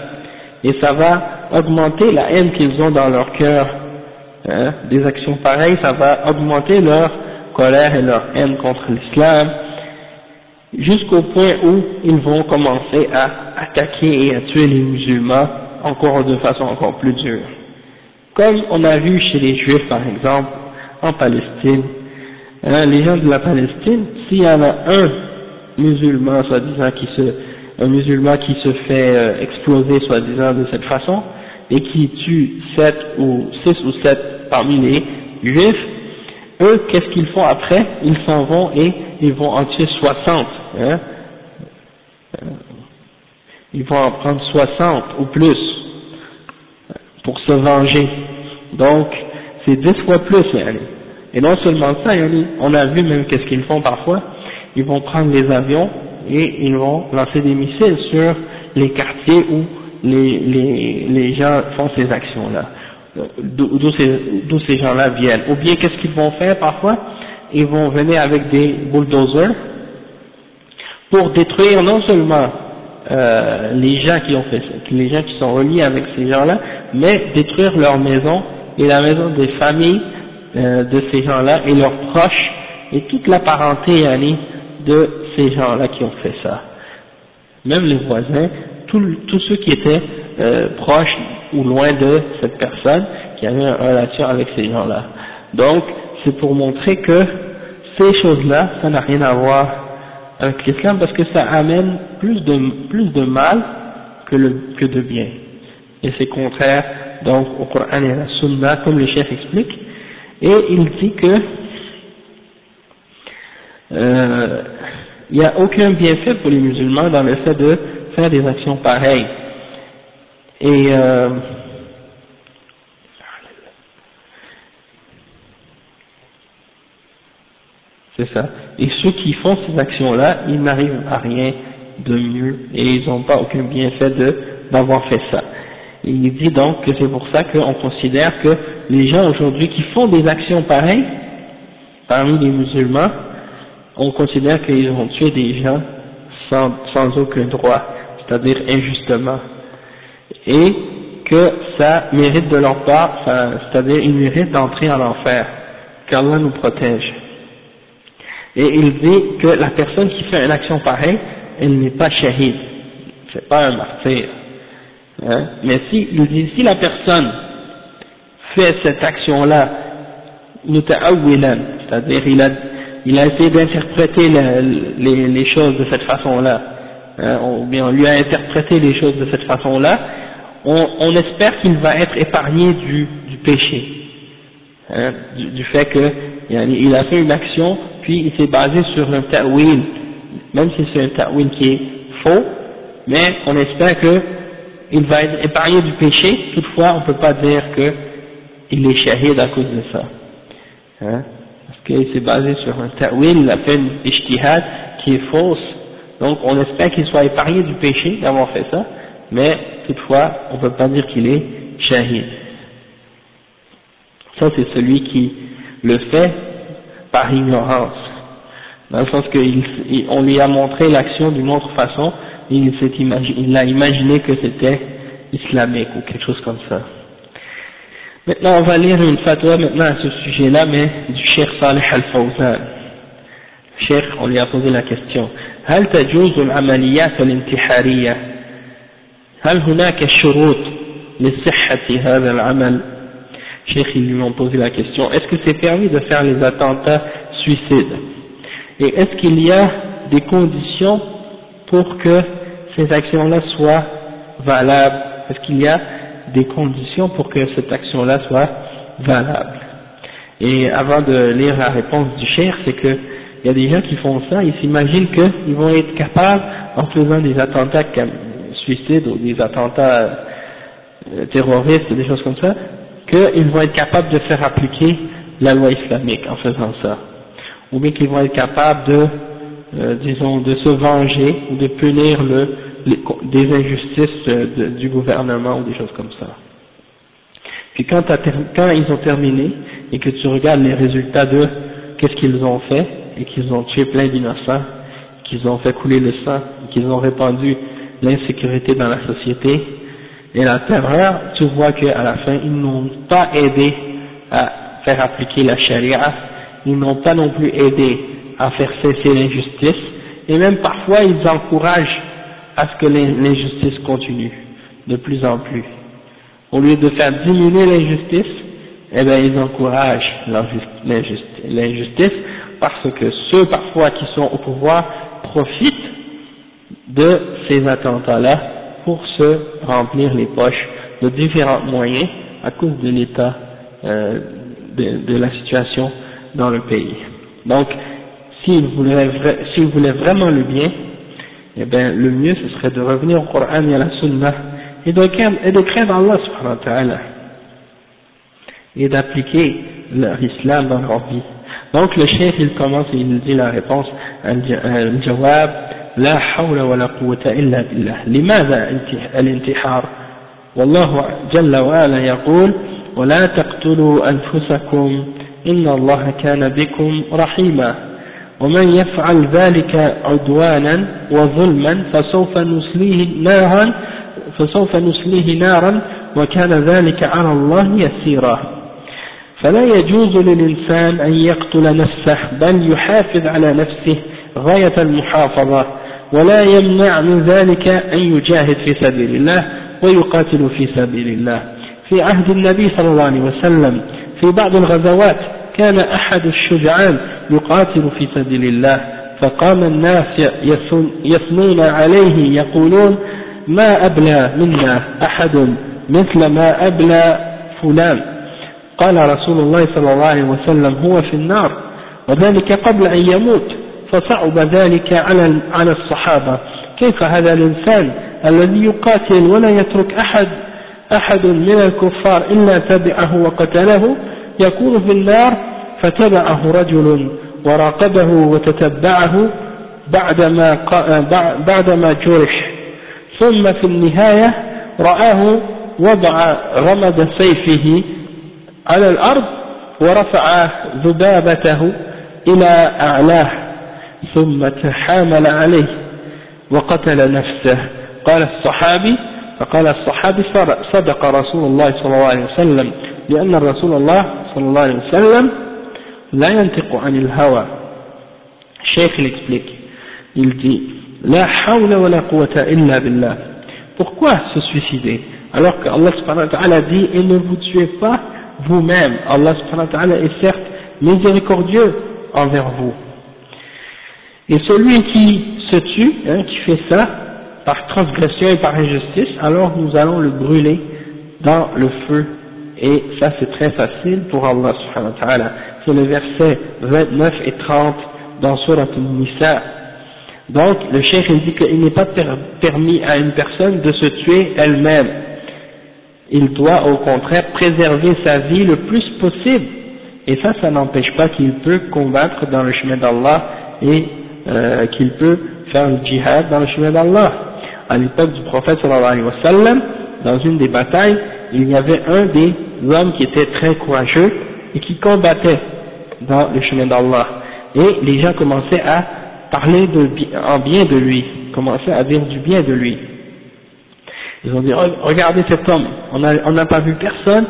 Et ça va augmenter la haine qu'ils ont dans leur cœur hein, des actions pareilles, ça va augmenter leur colère et leur haine contre l'islam, jusqu'au point où ils vont commencer à attaquer et à tuer les musulmans encore de façon encore plus dure. Comme on a vu chez les juifs par exemple, en Palestine, hein, les gens de la Palestine, s'il y en a un musulman soi-disant qui se, un musulman qui se fait euh, exploser soi-disant de cette façon, et qui tue sept ou six ou sept parmi les juifs, eux, qu'est-ce qu'ils font après? Ils s'en vont et ils vont en tuer 60. Hein? Euh, ils vont en prendre 60 ou plus pour se venger. Donc, c'est 10 fois plus, Et non seulement ça, on a vu même qu'est-ce qu'ils font parfois, ils vont prendre les avions et ils vont lancer des missiles sur les quartiers où les, les, les gens font ces actions-là, d'où ces, ces gens-là viennent. Ou bien qu'est-ce qu'ils vont faire parfois? Ils vont venir avec des bulldozers pour détruire non seulement euh, les gens qui ont fait ça, les gens qui sont reliés avec ces gens-là, mais détruire leur maison et la maison des familles euh, de ces gens-là et leurs proches et toute la parenté de ces gens-là qui ont fait ça. Même les voisins, tous ceux qui étaient euh, proches ou loin de cette personne qui avait une relation avec ces gens-là. Donc, c'est pour montrer que ces choses-là, ça n'a rien à voir avec l'islam parce que ça amène plus de, plus de mal que, que de bien. Et c'est contraire donc au Coran et à la Sunna, comme le chef explique. Et il dit que euh, il n'y a aucun bienfait pour les musulmans dans le fait de faire des actions pareilles. Et euh, c'est ça. Et ceux qui font ces actions-là, ils n'arrivent à rien de mieux et ils n'ont pas aucun bienfait d'avoir fait ça. il dit donc que c'est pour ça qu'on considère que les gens aujourd'hui qui font des actions pareilles, parmi les musulmans, on considère qu'ils ont tué des gens sans, sans aucun droit c'est-à-dire injustement, et que ça mérite de leur part, c'est-à-dire ils méritent d'entrer en enfer, qu'Allah nous protège. Et il dit que la personne qui fait une action pareille, elle n'est pas shahid, c'est pas un martyr. Hein. Mais si, il dit, si la personne fait cette action-là, c'est-à-dire il a, il a essayé d'interpréter les, les choses de cette façon-là, Hein, ou bien on lui a interprété les choses de cette façon-là, on, espère qu'il va être épargné du, péché, hein, du, du, fait que il a fait une action, puis il s'est basé sur un ta'wil, même si c'est un ta'wil qui est faux, mais on espère que il va être épargné du péché, toutefois on ne peut pas dire qu'il est shahid à cause de ça. Hein, parce qu'il s'est basé sur un ta'wil, il a fait une ijtihad qui est fausse, donc on espère qu'il soit épargné du péché d'avoir fait ça, mais toutefois on ne peut pas dire qu'il est shahid. Ça c'est celui qui le fait par ignorance, dans le sens qu'on lui a montré l'action d'une autre façon, il, il a imaginé que c'était islamique ou quelque chose comme ça. Maintenant on va lire une fatwa maintenant à ce sujet-là, mais du Cheikh Salih Al-Fawzan. Cheikh, on lui a posé la question هل تجوز العمليات الانتحارية هل هناك شروط لصحة هذا العمل Cheikh, ils lui ont posé la question, est-ce que c'est permis de faire les attentats suicides Et est-ce qu'il y a des conditions pour que ces actions-là soient valables Est-ce qu'il y a des conditions pour que cette action-là soit valable Et avant de lire la réponse du Cheikh, c'est que il y a des gens qui font ça, ils s'imaginent qu'ils vont être capables, en faisant des attentats suicides ou des attentats euh, terroristes, des choses comme ça, qu'ils vont être capables de faire appliquer la loi islamique en faisant ça. Ou bien qu'ils vont être capables de, euh, disons, de se venger ou de punir le, des injustices euh, du gouvernement ou des choses comme ça. Puis quand, quand ils ont terminé et que tu regardes les résultats de qu'est-ce qu'ils ont fait, et qu'ils ont tué plein d'innocents, qu'ils ont fait couler le sang, qu'ils ont répandu l'insécurité dans la société. Et la terreur, tu vois qu'à la fin, ils n'ont pas aidé à faire appliquer la charia, ils n'ont pas non plus aidé à faire cesser l'injustice, et même parfois ils encouragent à ce que l'injustice continue de plus en plus. Au lieu de faire diminuer l'injustice, eh bien ils encouragent l'injustice parce que ceux parfois qui sont au pouvoir profitent de ces attentats-là pour se remplir les poches de différents moyens à cause de l'état euh, de, la situation dans le pays. Donc, s'il voulait, voulait vraiment le bien, eh bien, le mieux ce serait de revenir au Coran et à la Sunna et de craindre, et Allah subhanahu wa ta'ala et d'appliquer l'islam dans leur vie. Donc le chef il commence il dit la réponse الجواب لا حول ولا قوة إلا بالله لماذا الانتحار والله جل وعلا يقول ولا تقتلوا أنفسكم إن الله كان بكم رحيما ومن يفعل ذلك عدوانا وظلما فسوف نسليه نارا فسوف نسليه نارا وكان ذلك على الله يسيرا فلا يجوز للإنسان أن يقتل نفسه بل يحافظ على نفسه غاية المحافظة ولا يمنع من ذلك أن يجاهد في سبيل الله ويقاتل في سبيل الله. في عهد النبي صلى الله عليه وسلم في بعض الغزوات كان أحد الشجعان يقاتل في سبيل الله فقام الناس يثنون عليه يقولون ما أبلى منا أحد مثل ما أبلى فلان. قال رسول الله صلى الله عليه وسلم هو في النار. وذلك قبل أن يموت. فصعب ذلك على على الصحابة. كيف هذا الإنسان الذي يقاتل ولا يترك أحد أحد من الكفار إلا تبعه وقتله يكون في النار؟ فتبعه رجل وراقبه وتتبعه بعدما بعدما جرح. ثم في النهاية رآه وضع غمد سيفه على الأرض ورفع ذبابته إلى أعلاه ثم تحامل عليه وقتل نفسه. قال الصحابي فقال الصحابي صدق رسول الله صلى الله عليه وسلم لأن رسول الله صلى الله عليه وسلم لا ينطق عن الهوى. الشيخ l'explique la hawla wa la quwwata illa billah pourquoi se suicider alors que Allah subhanahu wa ta'ala dit et ne vous tuez pas vous-même Allah subhanahu wa ta'ala est certes miséricordieux envers vous et celui qui se tue hein, qui fait ça par transgression et par injustice, alors nous allons le brûler dans le feu. Et ça c'est très facile pour Allah subhanahu wa ta'ala. C'est le verset 29 et 30 dans Surat al-Nisa. Donc le cheikh dit qu'il n'est pas permis à une personne de se tuer elle-même. Il doit au contraire préserver sa vie le plus possible. Et ça, ça n'empêche pas qu'il peut combattre dans le chemin d'Allah et euh, qu'il peut faire le djihad dans le chemin d'Allah à l'époque du prophète sallallahu alayhi wa sallam, dans une des batailles, il y avait un des hommes qui était très courageux et qui combattait dans le chemin d'Allah. Et les gens commençaient à parler en bien de lui, commençaient à dire du bien de lui. Ils ont dit, regardez cet homme, on n'a pas vu personne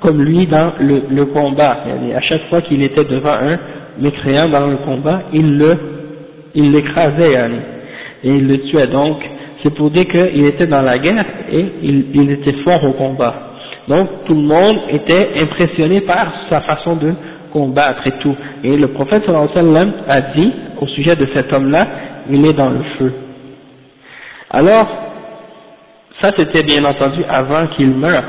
comme lui dans le, combat. Et à chaque fois qu'il était devant un mécréant dans le combat, il le, il l'écrasait, et il le tuait donc c'est pour dire qu'il était dans la guerre et il, était fort au combat. Donc tout le monde était impressionné par sa façon de combattre et tout. Et le prophète sallallahu alayhi wa sallam a dit au sujet de cet homme-là, il est dans le feu. Alors, ça c'était bien entendu avant qu'il meure.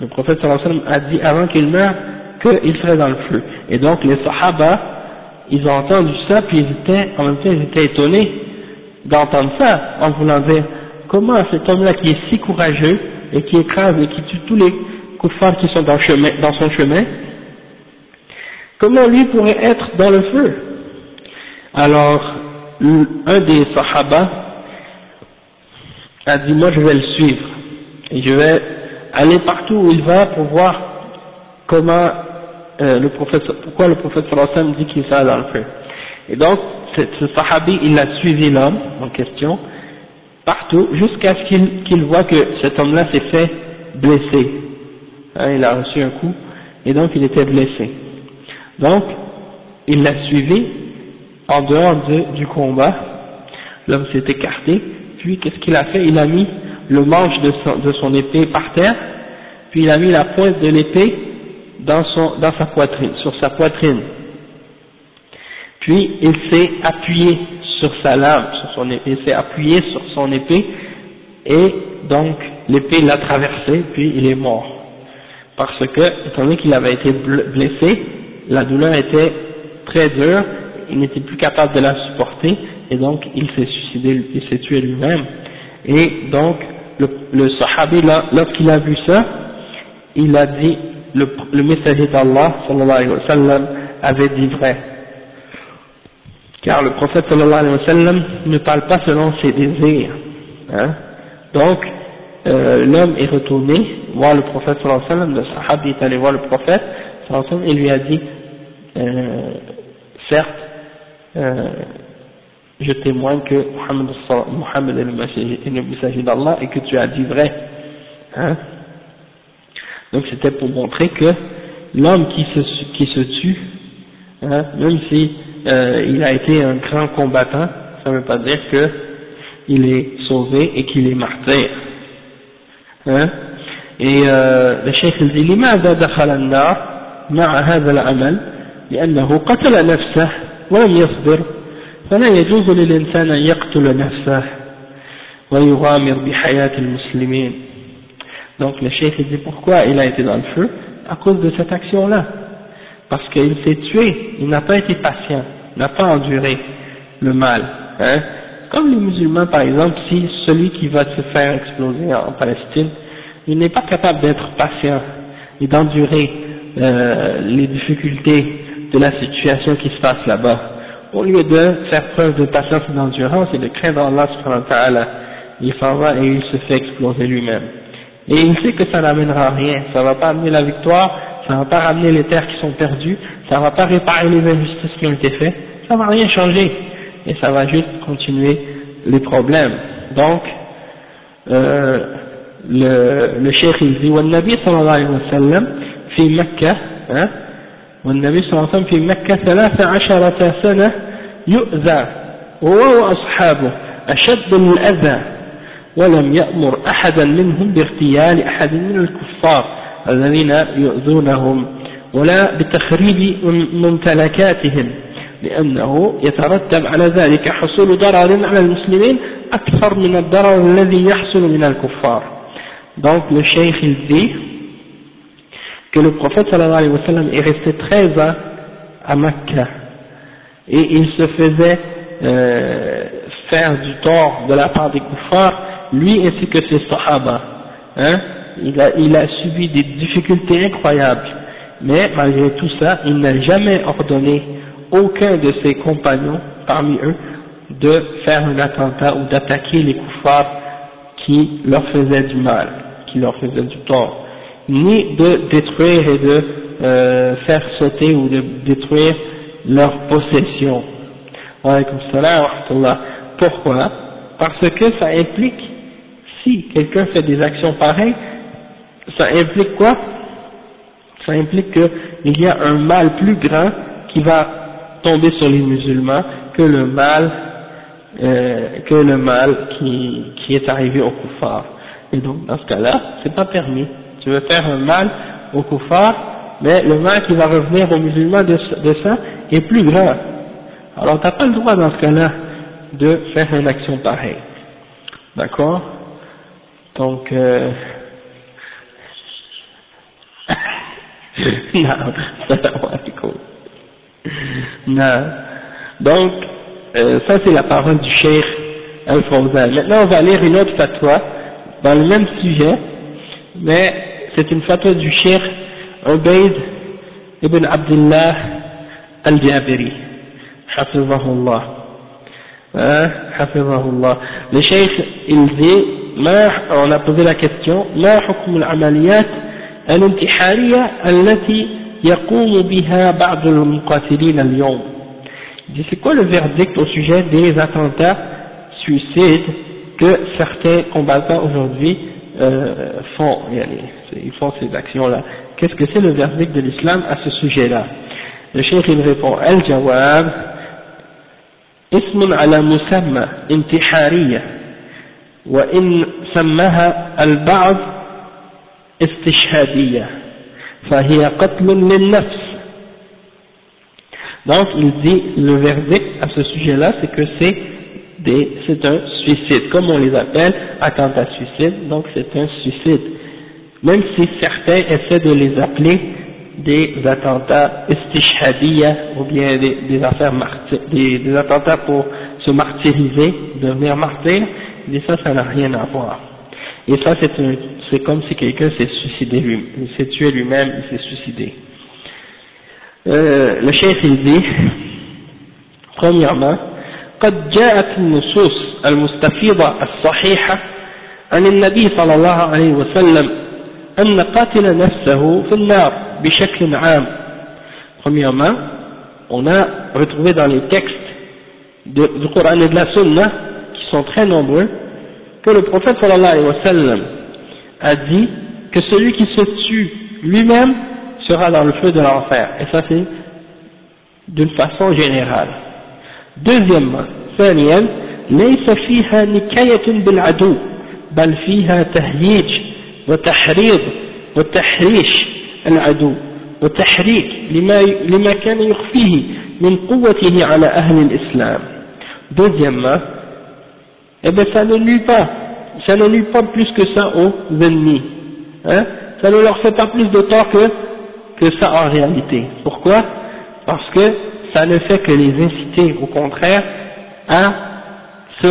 Le prophète sallallahu alayhi wa sallam a dit avant qu'il meure qu'il serait dans le feu. Et donc les sahaba, ils ont entendu ça, puis ils étaient, en même temps ils étaient étonnés d'entendre ça en voulant dire comment cet homme-là qui est si courageux et qui écrase et qui tue tous les koufars qui sont dans, dans son chemin, comment lui pourrait être dans le feu? Alors, un des sahaba a dit moi je vais le suivre et je vais aller partout où il va pour voir comment euh, le prophète, pourquoi le prophète sallallahu dit qu'il sera dans le feu. Et donc, ce sahabi, il a suivi l'homme en question, partout, jusqu'à ce qu'il voit que cet homme-là s'est fait blesser. Hein, il a reçu un coup, et donc il était blessé. Donc, il l'a suivi en dehors du combat, l'homme s'est écarté, puis qu'est-ce qu'il a fait? Il a mis le manche de son, épée par terre, puis il a mis la pointe de l'épée dans, dans sa poitrine, sur sa poitrine. Puis il s'est appuyé sur sa lame, sur son épée, il s'est appuyé sur son épée, et donc l'épée l'a traversé, puis il est mort. Parce que, étant donné qu'il avait été blessé, la douleur était très dure, il n'était plus capable de la supporter, et donc il s'est suicidé, il s'est tué lui-même. Et donc, le, le sahabi, lorsqu'il a vu ça, il a dit, le, le messager d'Allah, sallallahu alayhi wa sallam, avait dit vrai. Car le prophète sallallahu alayhi wa sallam ne parle pas selon ses désirs. Hein. Donc, euh, l'homme est retourné voir le prophète sallallahu alayhi wa sallam, le sahabi est allé voir le prophète sallallahu alayhi wa sallam, et lui a dit, euh, certes, euh, je témoigne que Muhammad est le messager d'Allah et que tu as dit vrai. Hein Donc c'était pour montrer que l'homme qui se, qui se tue, hein, même si euh, il a été un grand combattant, ça ne veut pas dire qu'il est sauvé et qu'il est martyr. Hein et euh, le cheikh dit لماذا دخل النار مع هذا العمل لأنه قتل نفسه ولم يصبر فلا يجوز للإنسان أن يقتل نفسه ويغامر بحياة المسلمين donc le cheikh dit pourquoi il a été dans le feu à cause de cette action là parce qu'il s'est tué il n'a pas été patient n'a pas enduré le mal hein comme les musulmans par exemple si celui qui va se faire exploser en Palestine il n'est pas capable d'être patient et d'endurer euh, les difficultés de la situation qui se passe là-bas au lieu de faire preuve de patience et d'endurance et de craindre Allah il s'en va et il se fait exploser lui-même. Et il sait que ça n'amènera rien, ça ne va pas amener la victoire, ça ne va pas ramener les terres qui sont perdues, ça ne va pas réparer les injustices qui ont été faites, ça ne va rien changer, et ça va juste continuer les problèmes. Donc, euh, le, le cheikh il dit, « Wa sallallahu alayhi wa sallam, fi Mecca, hein, والنبي صلى الله عليه وسلم في مكة ثلاث عشرة سنة يؤذى هو وأصحابه أشد الأذى ولم يأمر أحدا منهم باغتيال أحد من الكفار الذين يؤذونهم ولا بتخريب ممتلكاتهم لأنه يترتب على ذلك حصول ضرر على المسلمين أكثر من الضرر الذي يحصل من الكفار. Donc le cheikh il dit que le prophète sallallahu alayhi wa sallam est resté 13 ans à Mecca. Et il se faisait euh, faire du tort de la part des kuffars, lui ainsi que ses sahaba. Hein? Il, a, il a subi des difficultés incroyables, mais malgré tout ça, il n'a jamais ordonné aucun de ses compagnons parmi eux de faire un attentat ou d'attaquer les kuffars qui leur faisaient du mal, qui leur faisaient du tort ni de détruire et de euh, faire sauter ou de détruire leur possession. Pourquoi? Parce que ça implique, si quelqu'un fait des actions pareilles, ça implique quoi? Ça implique qu'il y a un mal plus grand qui va tomber sur les musulmans que le mal euh, que le mal qui, qui est arrivé au kuffar. Et donc dans ce cas-là, c'est pas permis tu veux faire un mal au kuffar, mais le mal qui va revenir aux musulmans de, ça est plus grave. Alors tu n'as pas le droit dans ce cas-là de faire une action pareille. D'accord? Donc, euh... non, non. Donc, euh, ça c'est la parole du cheikh Al-Fawzan. Maintenant on va lire une autre fatwa dans le même sujet, mais c'est une fatwa du cheikh Ubaid ibn Abdullah al-Jabiri, hafizahullah. Hein, hafizahullah. Le cheikh, il dit, on a posé la question, ما حكم العمليات الانتحارية التي يقوم بها بعض المقاتلين اليوم Il dit, c'est quoi le verdict au sujet des attentats suicides que certains combattants aujourd'hui euh, font, ils font ces actions-là. qu'est-ce que c'est le verdict de l'islam à ce sujet-là Le cheikh il répond Al-Jawab اسم على مسمى انتحارية وإن سماها البعض استشهادية فهي قتل للنفس donc il dit le verdict à ce sujet-là c'est que c'est c'est un suicide comme on les appelle attentats suicide donc c'est un suicide même si certains essaient de les appeler des attentats istishhadiyya ou bien des, des affaires des, des, attentats pour se martyriser, devenir martyr, mais ça, ça n'a rien à voir. Et ça, c'est comme si quelqu'un s'est suicidé lui, il s'est tué lui-même, il s'est suicidé. Euh, le chef il dit, premièrement, قد جاءت النصوص المستفيضة الصحيحة عن النبي صلى الله عليه وسلم أن قاتل نفسه في النار بشكل عام premièrement on a retrouvé dans les textes de, du Coran et de la Sunna qui sont très nombreux que le prophète sallallahu alayhi wa sallam a dit que celui qui se tue lui-même sera dans le feu de l'enfer et ça c'est d'une façon générale deuxièmement ثانيا ليس فيها نكاية بالعدو بل فيها تهييج وتحريض وتحريش العدو وتحريك لما, لما كان يخفيه من قوته على أهل الإسلام deuxièmement eh bien ça ne nuit pas ça ne nuit pas plus que ça aux ennemis hein ça ne leur fait pas plus de tort que, que ça en réalité pourquoi parce que ça ne fait que les inciter au contraire à, se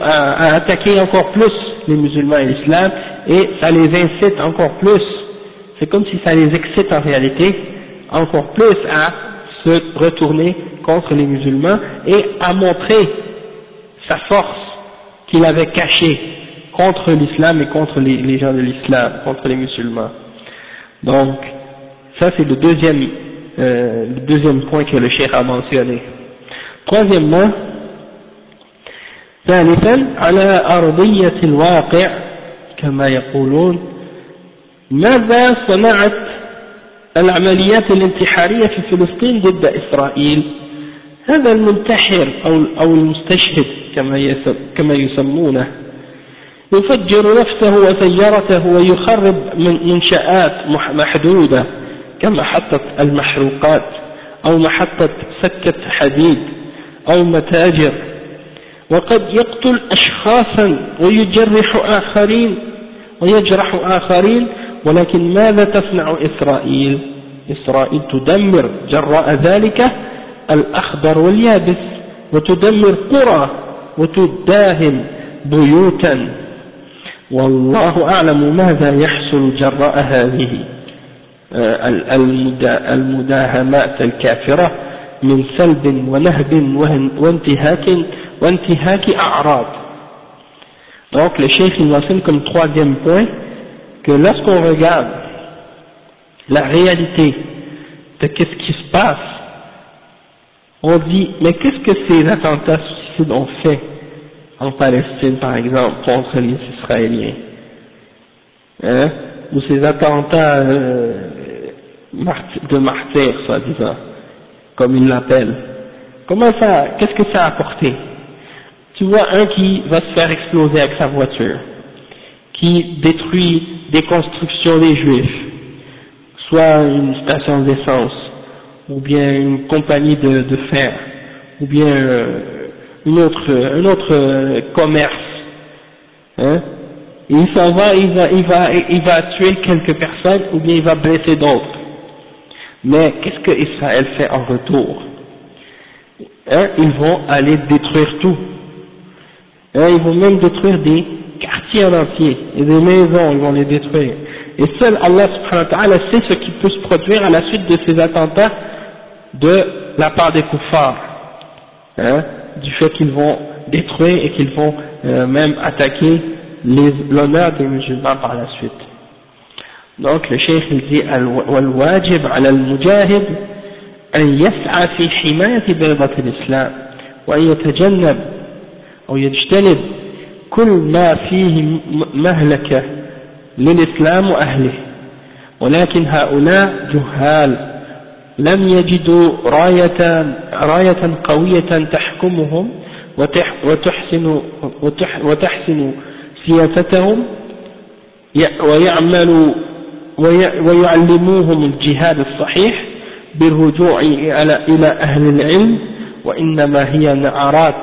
à, à attaquer encore plus les musulmans et l'islam et ça les incite encore plus, c'est comme si ça les excite en réalité encore plus à se retourner contre les musulmans et à montrer sa force qu'il avait cachée contre l'islam et contre les, gens de l'islam, contre les musulmans. Donc, ça c'est le deuxième, euh, le deuxième point que le cheikh a mentionné. Troisièmement, ثالثا على أرضية الواقع كما يقولون ماذا صنعت العمليات الانتحارية في فلسطين ضد إسرائيل؟ هذا المنتحر أو, أو المستشهد كما, كما يسمونه. يفجر نفسه وسيارته ويخرب من منشآت محدودة كمحطة المحروقات أو محطة سكة حديد أو متاجر. وقد يقتل أشخاصا ويجرح آخرين. ويجرح آخرين ولكن ماذا تصنع إسرائيل؟ إسرائيل تدمر جراء ذلك الأخضر واليابس وتدمر قرى وتداهم بيوتا. والله أعلم ماذا يحصل جراء هذه آه، المداهمات الكافرة من سلب ونهب وانتهاك وانتهاك أعراض. Donc le chef il mentionne comme troisième point que lorsqu'on regarde la réalité de qu'est-ce qui se passe, on dit mais qu'est-ce que ces attentats suicides ont fait en Palestine par exemple contre les Israéliens? Hein, ou ces attentats euh, de martyrs soi-disant comme ils l'appellent. Comment ça qu'est-ce que ça a apporté? Tu vois un qui va se faire exploser avec sa voiture, qui détruit des constructions des juifs, soit une station d'essence, ou bien une compagnie de, fer, ou bien euh, une autre, un autre euh, commerce, hein, il s'en va, il va, il va, il va tuer quelques personnes, ou bien il va blesser d'autres. Mais qu'est-ce que Israël fait en retour? Hein, Ils vont aller détruire tout Hein, ils vont même détruire des quartiers en entier, et des maisons, ils vont les détruire. Et seul Allah subhanahu wa ta'ala sait ce qui peut se produire à la suite de ces attentats de la part des kuffars, hein, du fait qu'ils vont détruire et qu'ils vont euh, même attaquer l'honneur des musulmans par la suite. Donc le cheikh il dit والواجب على المجاهد أن يسعى في حماية بيضة الإسلام وأن يتجنب أو يجتنب كل ما فيه مهلكة للإسلام وأهله. ولكن هؤلاء جهال لم يجدوا راية, راية قوية تحكمهم وتحسن, وتحسن سياستهم. ويعملوا ويعلموهم الجهاد الصحيح بالرجوع إلى أهل العلم. وإنما هي نعرات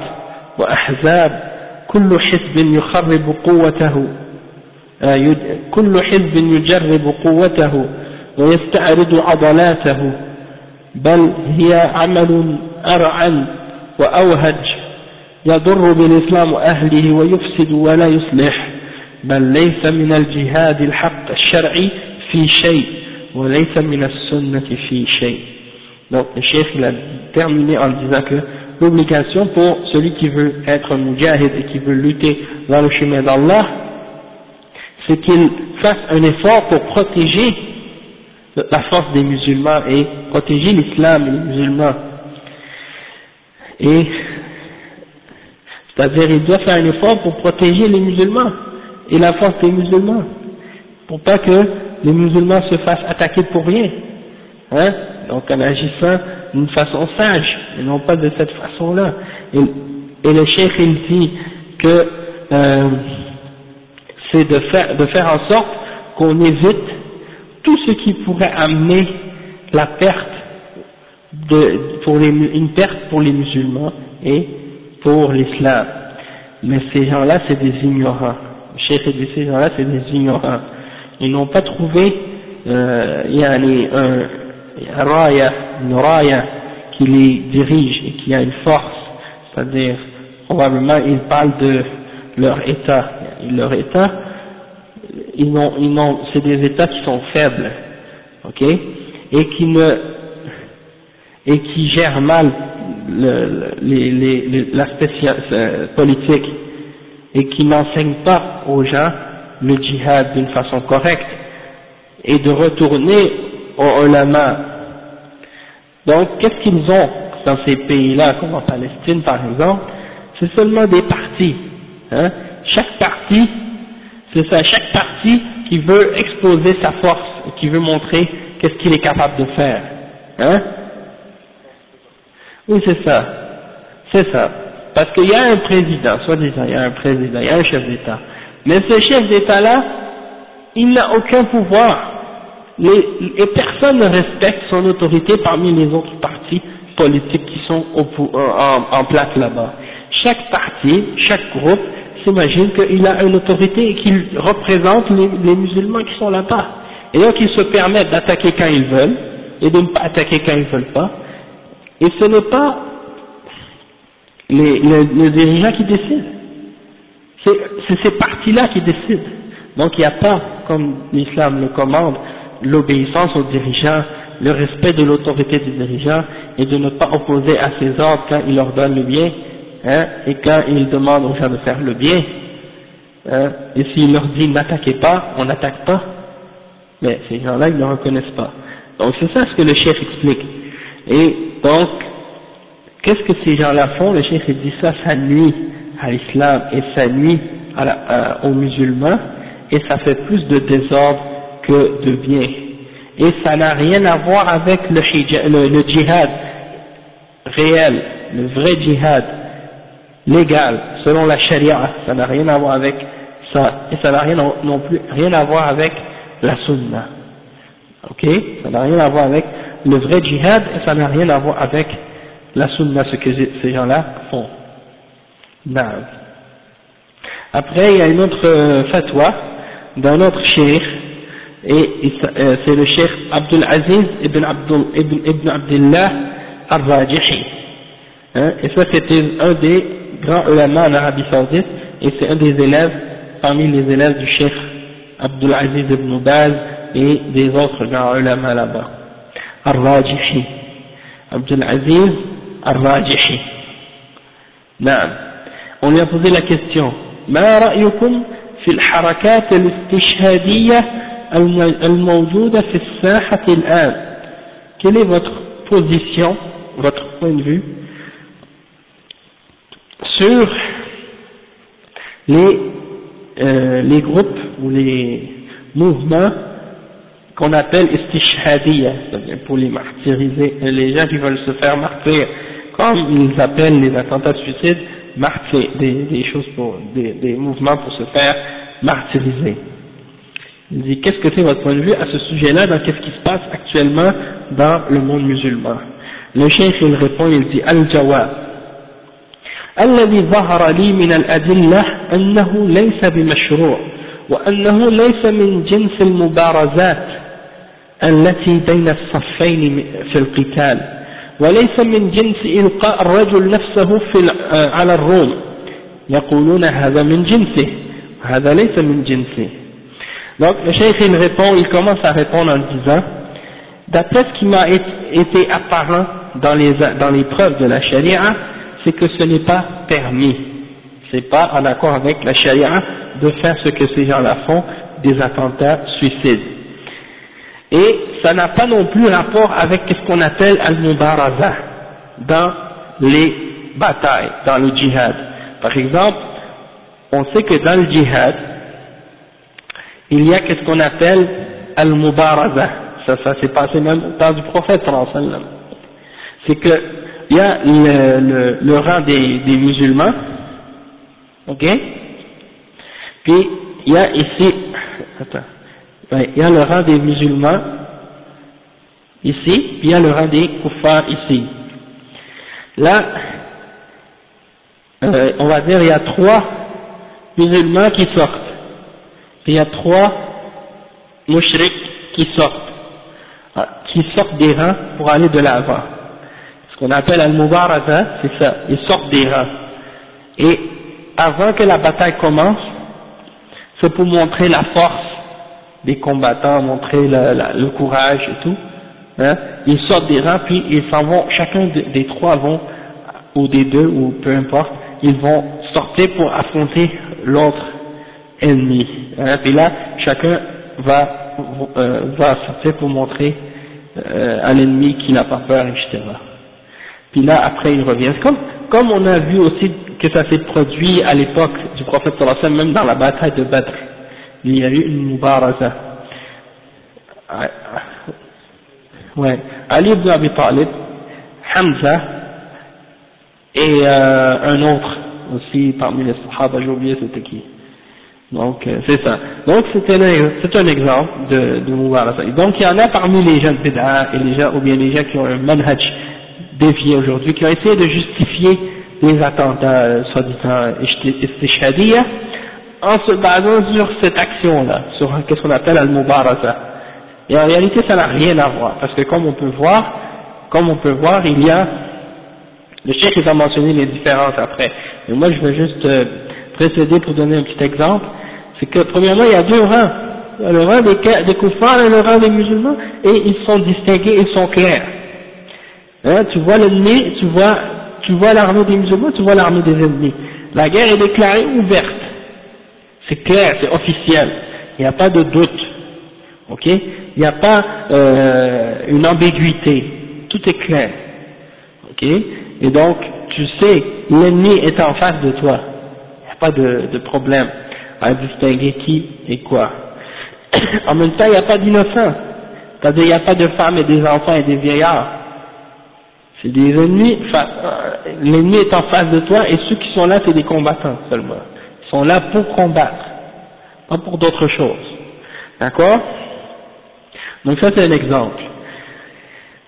وأحزاب كل حزب يخرب قوته آه، كل حزب يجرب قوته ويستعرض عضلاته بل هي عمل أرعن وأوهج يضر بالإسلام أهله ويفسد ولا يصلح بل ليس من الجهاد الحق الشرعي في شيء وليس من السنة في شيء. Donc le chef il a terminé en disant que l'obligation pour celui qui veut être mujahid et qui veut lutter dans le chemin d'Allah c'est qu'il fasse un effort pour protéger la force des musulmans et protéger l'islam et les musulmans. Et c'est-à-dire il doit faire un effort pour protéger les musulmans et la force des musulmans, pour pas que les musulmans se fassent attaquer pour rien, hein, donc en agissant d'une façon sage, et non pas de cette façon-là. Et, le cheikh il dit que euh, c'est de faire, de faire en sorte qu'on évite tout ce qui pourrait amener la perte une perte pour les musulmans et pour l'islam. Mais ces gens-là, c'est des ignorants. Cheikh dit ces gens-là, c'est des ignorants. Ils n'ont pas trouvé euh, un raya, une raya qui les dirige et qui a une force, c'est-à-dire probablement ils parlent de leur état. leur état, ils n'ont, ils n'ont, c'est des états qui sont faibles, ok, et qui ne, et qui gèrent mal l'aspect euh, politique et qui n'enseignent pas aux gens le djihad d'une façon correcte et de retourner aux ulama. Donc, qu'est-ce qu'ils ont dans ces pays-là, comme en Palestine par exemple? C'est seulement des partis. Hein? Chaque parti, c'est ça, chaque parti qui veut exposer sa force et qui veut montrer qu'est-ce qu'il est capable de faire. Hein? Oui, c'est ça. C'est ça. Parce qu'il y a un président, soit disant, il y a un président, il y a un chef d'État. Mais ce chef d'État-là, il n'a aucun pouvoir. Et personne ne respecte son autorité parmi les autres partis politiques qui sont en, place là-bas. Chaque parti, chaque groupe s'imagine qu'il a une autorité et qu'il représente les, musulmans qui sont là-bas. Et donc ils se permettent d'attaquer quand ils veulent et de ne pas attaquer quand ils ne veulent pas. Et ce n'est pas les, dirigeants qui décident. C'est ces partis-là qui décident. Donc il n'y a pas, comme l'islam le commande, l'obéissance aux dirigeants, le respect de l'autorité des dirigeants et de ne pas opposer à ses ordres quand il leur donne le bien hein, et quand il demande aux gens de faire le bien. Hein, et s'il leur dit n'attaquez pas, on n'attaque pas. Mais ces gens-là, ils ne reconnaissent pas. Donc c'est ça ce que le chef explique. Et donc, Qu'est-ce que ces gens-là font? Le chef dit ça, ça nuit à l'islam et ça nuit aux musulmans et ça fait plus de désordre de bien. Et ça n'a rien à voir avec le, djihad réel, le vrai djihad légal, selon la charia, ça n'a rien à voir avec ça, et ça n'a rien non plus rien à voir avec la sunna. Ok? Ça n'a rien à voir avec le vrai djihad et ça n'a rien à voir avec la sunna, ce que ces gens-là font. Après, il y a une autre euh, fatwa d'un autre cheikh, et euh, c'est le cheikh Abdul Aziz ibn, Abdul, ibn, ibn Abdullah al-Rajihi. Hein, et ça, c'était un des grands ulama en Arabie Saoudite, et c'est un des élèves, parmi les élèves du cheikh Abdul Aziz ibn Baz et des autres grands ulama là-bas. Al-Rajihi. Abdul Aziz الراجحي نعم on lui a posé la question ما رأيكم في الحركات الاستشهادية الموجودة في الساحة الآن quelle est votre position votre point de vue sur les, euh, les groupes ou les mouvements qu'on appelle istishhadiyya, c'est-à-dire pour les martyriser, les gens qui veulent se faire martyr, comme ils appellent les attentats de suicide, martyr, des, des choses pour, des, des mouvements pour se faire martyriser. Il dit, qu'est-ce que c'est votre point de vue à ce sujet-là, dans qu'est-ce qui se passe actuellement dans le monde musulman Le cheikh, il répond, il dit, Al-Jawab. الذي ظهر لي من الأدلة أنه ليس بمشروع وأنه ليس من جنس المبارزات التي بين الصفين في القتال وليس من جنس إلقاء الرجل نفسه في على الروم يقولون هذا من جنسه هذا ليس من جنسه donc le cheikh il répond, il commence à répondre en disant, d'après ce qui m'a été apparent dans les, dans les preuves de la charia, c'est que ce n'est pas permis, c'est pas en accord avec la charia de faire ce que ces gens-là font, des attentats suicides. Et ça n'a pas non plus rapport avec ce qu'on appelle al-mubaraza dans les batailles, dans le djihad. Par exemple, on sait que dans le djihad, il y a ce qu'on appelle al-mubaraza. Ça, ça s'est passé même au temps du prophète. C'est que il y a le, rang des, des, musulmans, ok? Puis il y a ici, attends, il y a le rang des musulmans ici, puis il y a le rang des kuffars ici. Là, euh, on va dire il y a trois musulmans qui sortent il y a trois mouchriks qui sortent, ah, qui sortent des rangs pour aller de l'avant. Ce qu'on appelle al-mubaraza, c'est ça, ils sortent des rangs. Et avant que la bataille commence, c'est pour montrer la force des combattants, montrer le courage et tout. Hein. Ils sortent des rangs, puis ils s'en vont, chacun des trois vont, ou des deux, ou peu importe, ils vont sortir pour affronter l'autre ennemi. Hein, puis là, chacun va, euh, va sortir pour montrer euh, à l'ennemi qu'il n'a pas peur, etc. Puis là, après, il revient. Comme, comme on a vu aussi que ça s'est produit à l'époque du prophète sallallahu même dans la bataille de Badr. Il y a eu une mubaraza. Ouais. Ali ibn Abi Talib, Hamza, et euh, un autre aussi parmi les sahaba, j'ai oublié c'était qui. Donc euh, c'est ça. Donc c'est un, un exemple de, de Donc il y en a parmi les gens de et les gens, ou bien les gens qui ont un manhaj dévié aujourd'hui, qui ont essayé de justifier les attentats euh, soi-disant istishhadiyya en se basant sur cette action-là, sur ce qu'on appelle al-mubaraza. Et en réalité ça n'a rien à voir, parce que comme on peut voir, comme on peut voir, il y a, le chef va mentionner les différences après, mais moi je vais juste euh, précéder pour donner un petit exemple, c'est que premièrement il y a deux rangs, le rang des, des et le rang des musulmans, et ils sont distingués, ils sont clairs. Hein, tu vois l'ennemi, tu vois, tu vois l'armée des musulmans, tu vois l'armée des ennemis. La guerre est déclarée ouverte. C'est clair, c'est officiel. Il n'y a pas de doute. Ok? Il n'y a pas euh, une ambiguïté. Tout est clair. Ok? Et donc, tu sais, l'ennemi est en face de toi. Il n'y a pas de, de problème à distinguer qui et quoi. en même temps, il n'y a pas d'innocents. C'est-à-dire, il n'y a pas de femmes et des enfants et des vieillards. C'est des ennemis, euh, l'ennemi est en face de toi et ceux qui sont là, c'est des combattants seulement. Ils sont là pour combattre, pas pour d'autres choses. D'accord? Donc ça, c'est un exemple.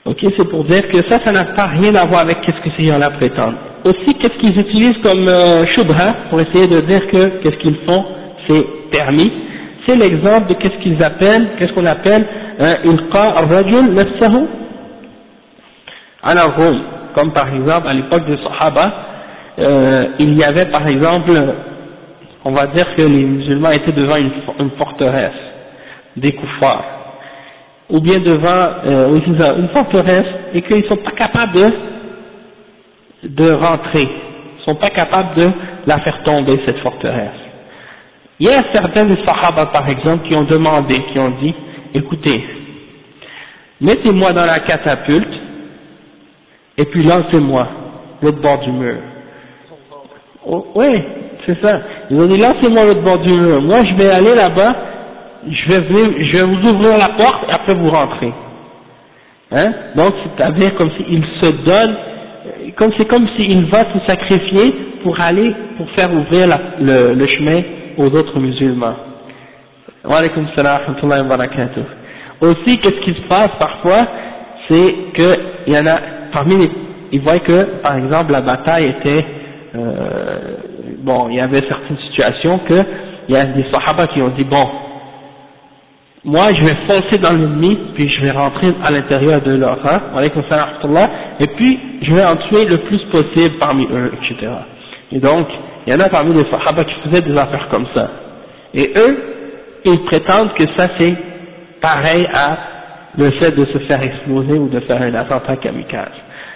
Ok, c'est pour dire que ça, ça n'a pas rien à voir avec ce que ces gens-là prétendent. Aussi, qu'est-ce qu'ils utilisent comme euh, shubha pour essayer de dire que qu'est-ce qu'ils font? C'est permis, c'est l'exemple de qu'est-ce qu'ils appellent, qu'est-ce qu'on appelle un ilqa rajul nafsahu. Ala comme par exemple à l'époque des Sahaba, euh, il y avait par exemple, on va dire que les musulmans étaient devant une, forteresse, des koufars, ou bien devant euh, une forteresse et qu'ils ne sont pas capables de, de rentrer, ils ne sont pas capables de la faire tomber cette forteresse. Il y a certains des Sahaba par exemple qui ont demandé, qui ont dit, écoutez, mettez-moi dans la catapulte et puis lancez-moi l'autre bord du mur. Oh, oui, c'est ça. Ils ont dit lancez-moi l'autre bord du mur. Moi je vais aller là-bas je vais venir, vous ouvrir la porte et après vous rentrez. Hein? Donc c'est-à-dire comme s'il se donne, comme c'est comme s'il va se sacrifier pour aller, pour faire ouvrir le, chemin aux autres musulmans. Wa alaykum salam wa barakatuh. Aussi, qu'est-ce qui se passe parfois, c'est qu'il y en a, parmi les, ils voient que, par exemple, la bataille était, euh, bon, il y avait certaines situations que, il y a des sahaba qui ont dit, bon, moi je vais foncer dans l'ennemi, puis je vais rentrer à l'intérieur de leur rang, et puis je vais en tuer le plus possible parmi eux, etc. Et donc, il y en a parmi les sahaba qui faisaient des affaires comme ça. Et eux, ils prétendent que ça c'est pareil à le fait de se faire exploser ou de faire un attentat kamikaze.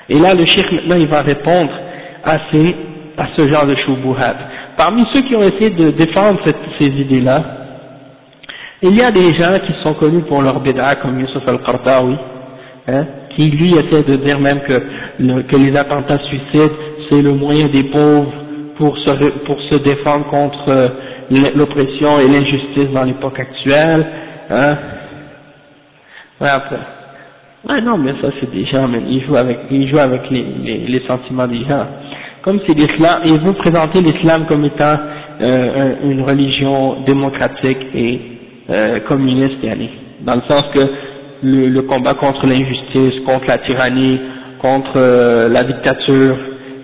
Et là, le cheikh maintenant il va répondre à, ces, à ce genre de shubuhat. Parmi ceux qui ont essayé de défendre ces idées-là, il y a des gens qui sont connus pour leur bid'a, comme Youssef al-Qardawi, hein, qui lui essaie de dire même que, que les attentats suicides, c'est le moyen des pauvres pour se, pour se défendre contre euh, l'oppression et l'injustice dans l'époque actuelle. Hein? Ouais, après. Ouais, non, mais ça c'est des gens, ils jouent avec, ils jouent avec les, les, les sentiments des gens. Comme c'est l'islam, ils veulent présenter l'islam comme étant euh, une religion démocratique et euh, communiste, dans le sens que le, le combat contre l'injustice, contre la tyrannie, contre euh, la dictature,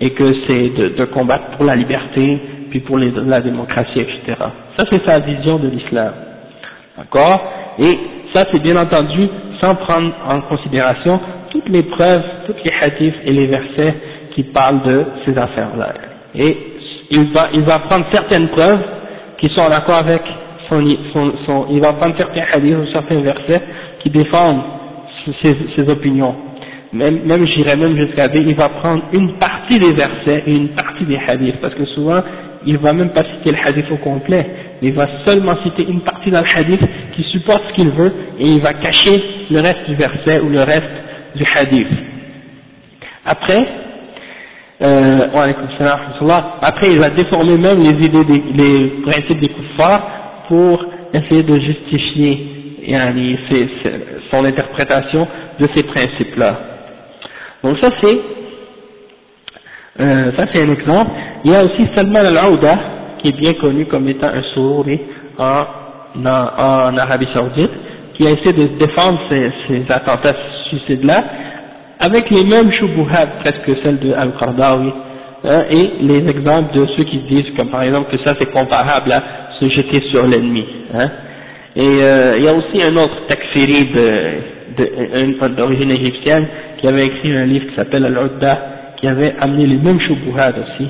et que c'est de, de, combattre pour la liberté, puis pour les, la démocratie, etc. Ça c'est sa vision de l'islam. D'accord? Et ça c'est bien entendu sans prendre en considération toutes les preuves, toutes les hadiths et les versets qui parlent de ces affaires-là. Et il va, il va prendre certaines preuves qui sont en accord avec son, il va prendre certains hadiths ou certains versets qui défendent ses, opinions. Même, même j'irais même jusqu'à dire, il va prendre une partie des versets et une partie des hadiths, parce que souvent, il va même pas citer le hadith au complet, mais il va seulement citer une partie le hadith qui supporte ce qu'il veut, et il va cacher le reste du verset ou le reste du hadith. Après, euh, après il va déformer même les idées, des, les principes des kuffars pour essayer de justifier son interprétation de ces principes-là. Donc ça c'est euh, ça c'est un exemple. Il y a aussi Salman al-Aouda, qui est bien connu comme étant un souri en, en, Arabie Saoudite, qui a essayé de défendre ces, ces attentats suicides-là, avec les mêmes shubuhat presque celles de Al-Qardawi, hein, et les exemples de ceux qui disent comme par exemple que ça c'est comparable à se jeter sur l'ennemi. Hein. Et euh, il y a aussi un autre takfiri d'origine égyptienne qui avait écrit un livre qui s'appelle Al-Udda, qui avait amené les mêmes shubuhat aussi.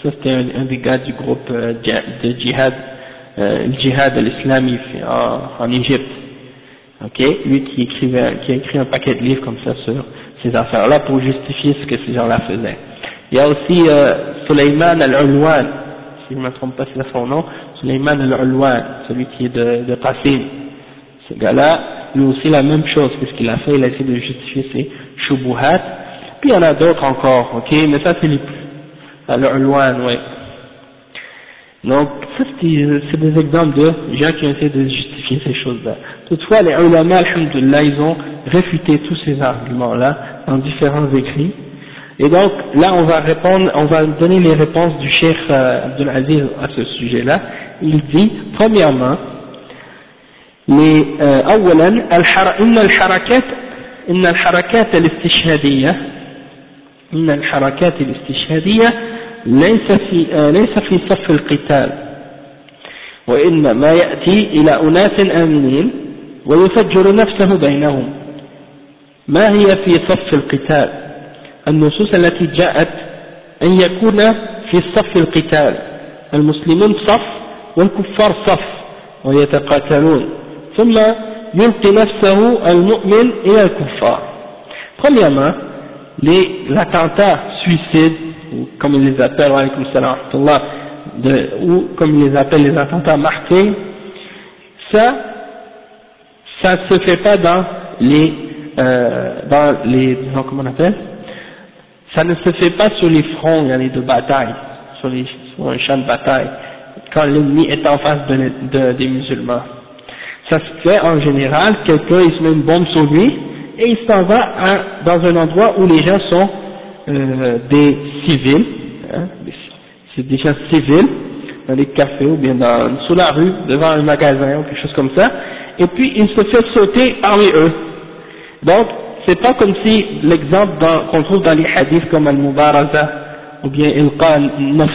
Ça c'était un, des gars du groupe euh, de djihad, euh, le djihad l'islami en, Égypte. Ok, lui qui écrivait, qui a écrit un paquet de livres comme ça sur ces affaires-là pour justifier ce que ces gens-là faisaient. Il y a aussi euh, Suleiman al-Ulwan, si je ne me trompe pas c'est son nom, Suleiman al-Ulwan, celui qui est de, de Ce gars-là, lui aussi la même chose, qu'est-ce qu'il a fait, il a essayé de justifier ses shubuhat, puis il y en a d'autres encore, ok, mais ça c'est les plus, al-Ulwan, ouais. Donc, ça c'est des exemples de gens qui ont essayé de justifier ces choses-là. Toutefois, les ulama, alhamdulillah, ils ont réfuté tous ces arguments-là dans différents écrits. Et donc, là, on va répondre, on va donner les réponses du cheikh euh, Abdulaziz à ce sujet-là. Il dit, premièrement, les, أولا إن الحركات إن الحركات الاستشهادية إن الحركات الاستشهادية ليس في ليس في صف القتال وإنما يأتي إلى أناس آمنين ويفجر نفسه بينهم. ما هي في صف القتال؟ النصوص التي جاءت أن يكون في صف القتال المسلمون صف والكفار صف ويتقاتلون. ثم Premièrement, les l'attentat suicide, ou comme ils les appellent, de, ou comme ils les appellent les attentats martyrs, ça, ça ne se fait pas dans les, euh, dans les, disons, comment on appelle, ça ne se fait pas sur les fronts de bataille, sur, les, sur un champ de bataille, quand l'ennemi est en face de, de, des musulmans ça se fait en général, quelqu'un il se met une bombe sur lui et il s'en va à, dans un endroit où les gens sont euh, des civils, hein, c'est des gens civils, dans les cafés ou bien dans, sous la rue, devant un magasin ou quelque chose comme ça, et puis il se fait sauter parmi eux. Donc, c'est pas comme si l'exemple qu'on trouve dans les hadiths comme Al-Mubaraza, ou bien Ilqa al-Nafs,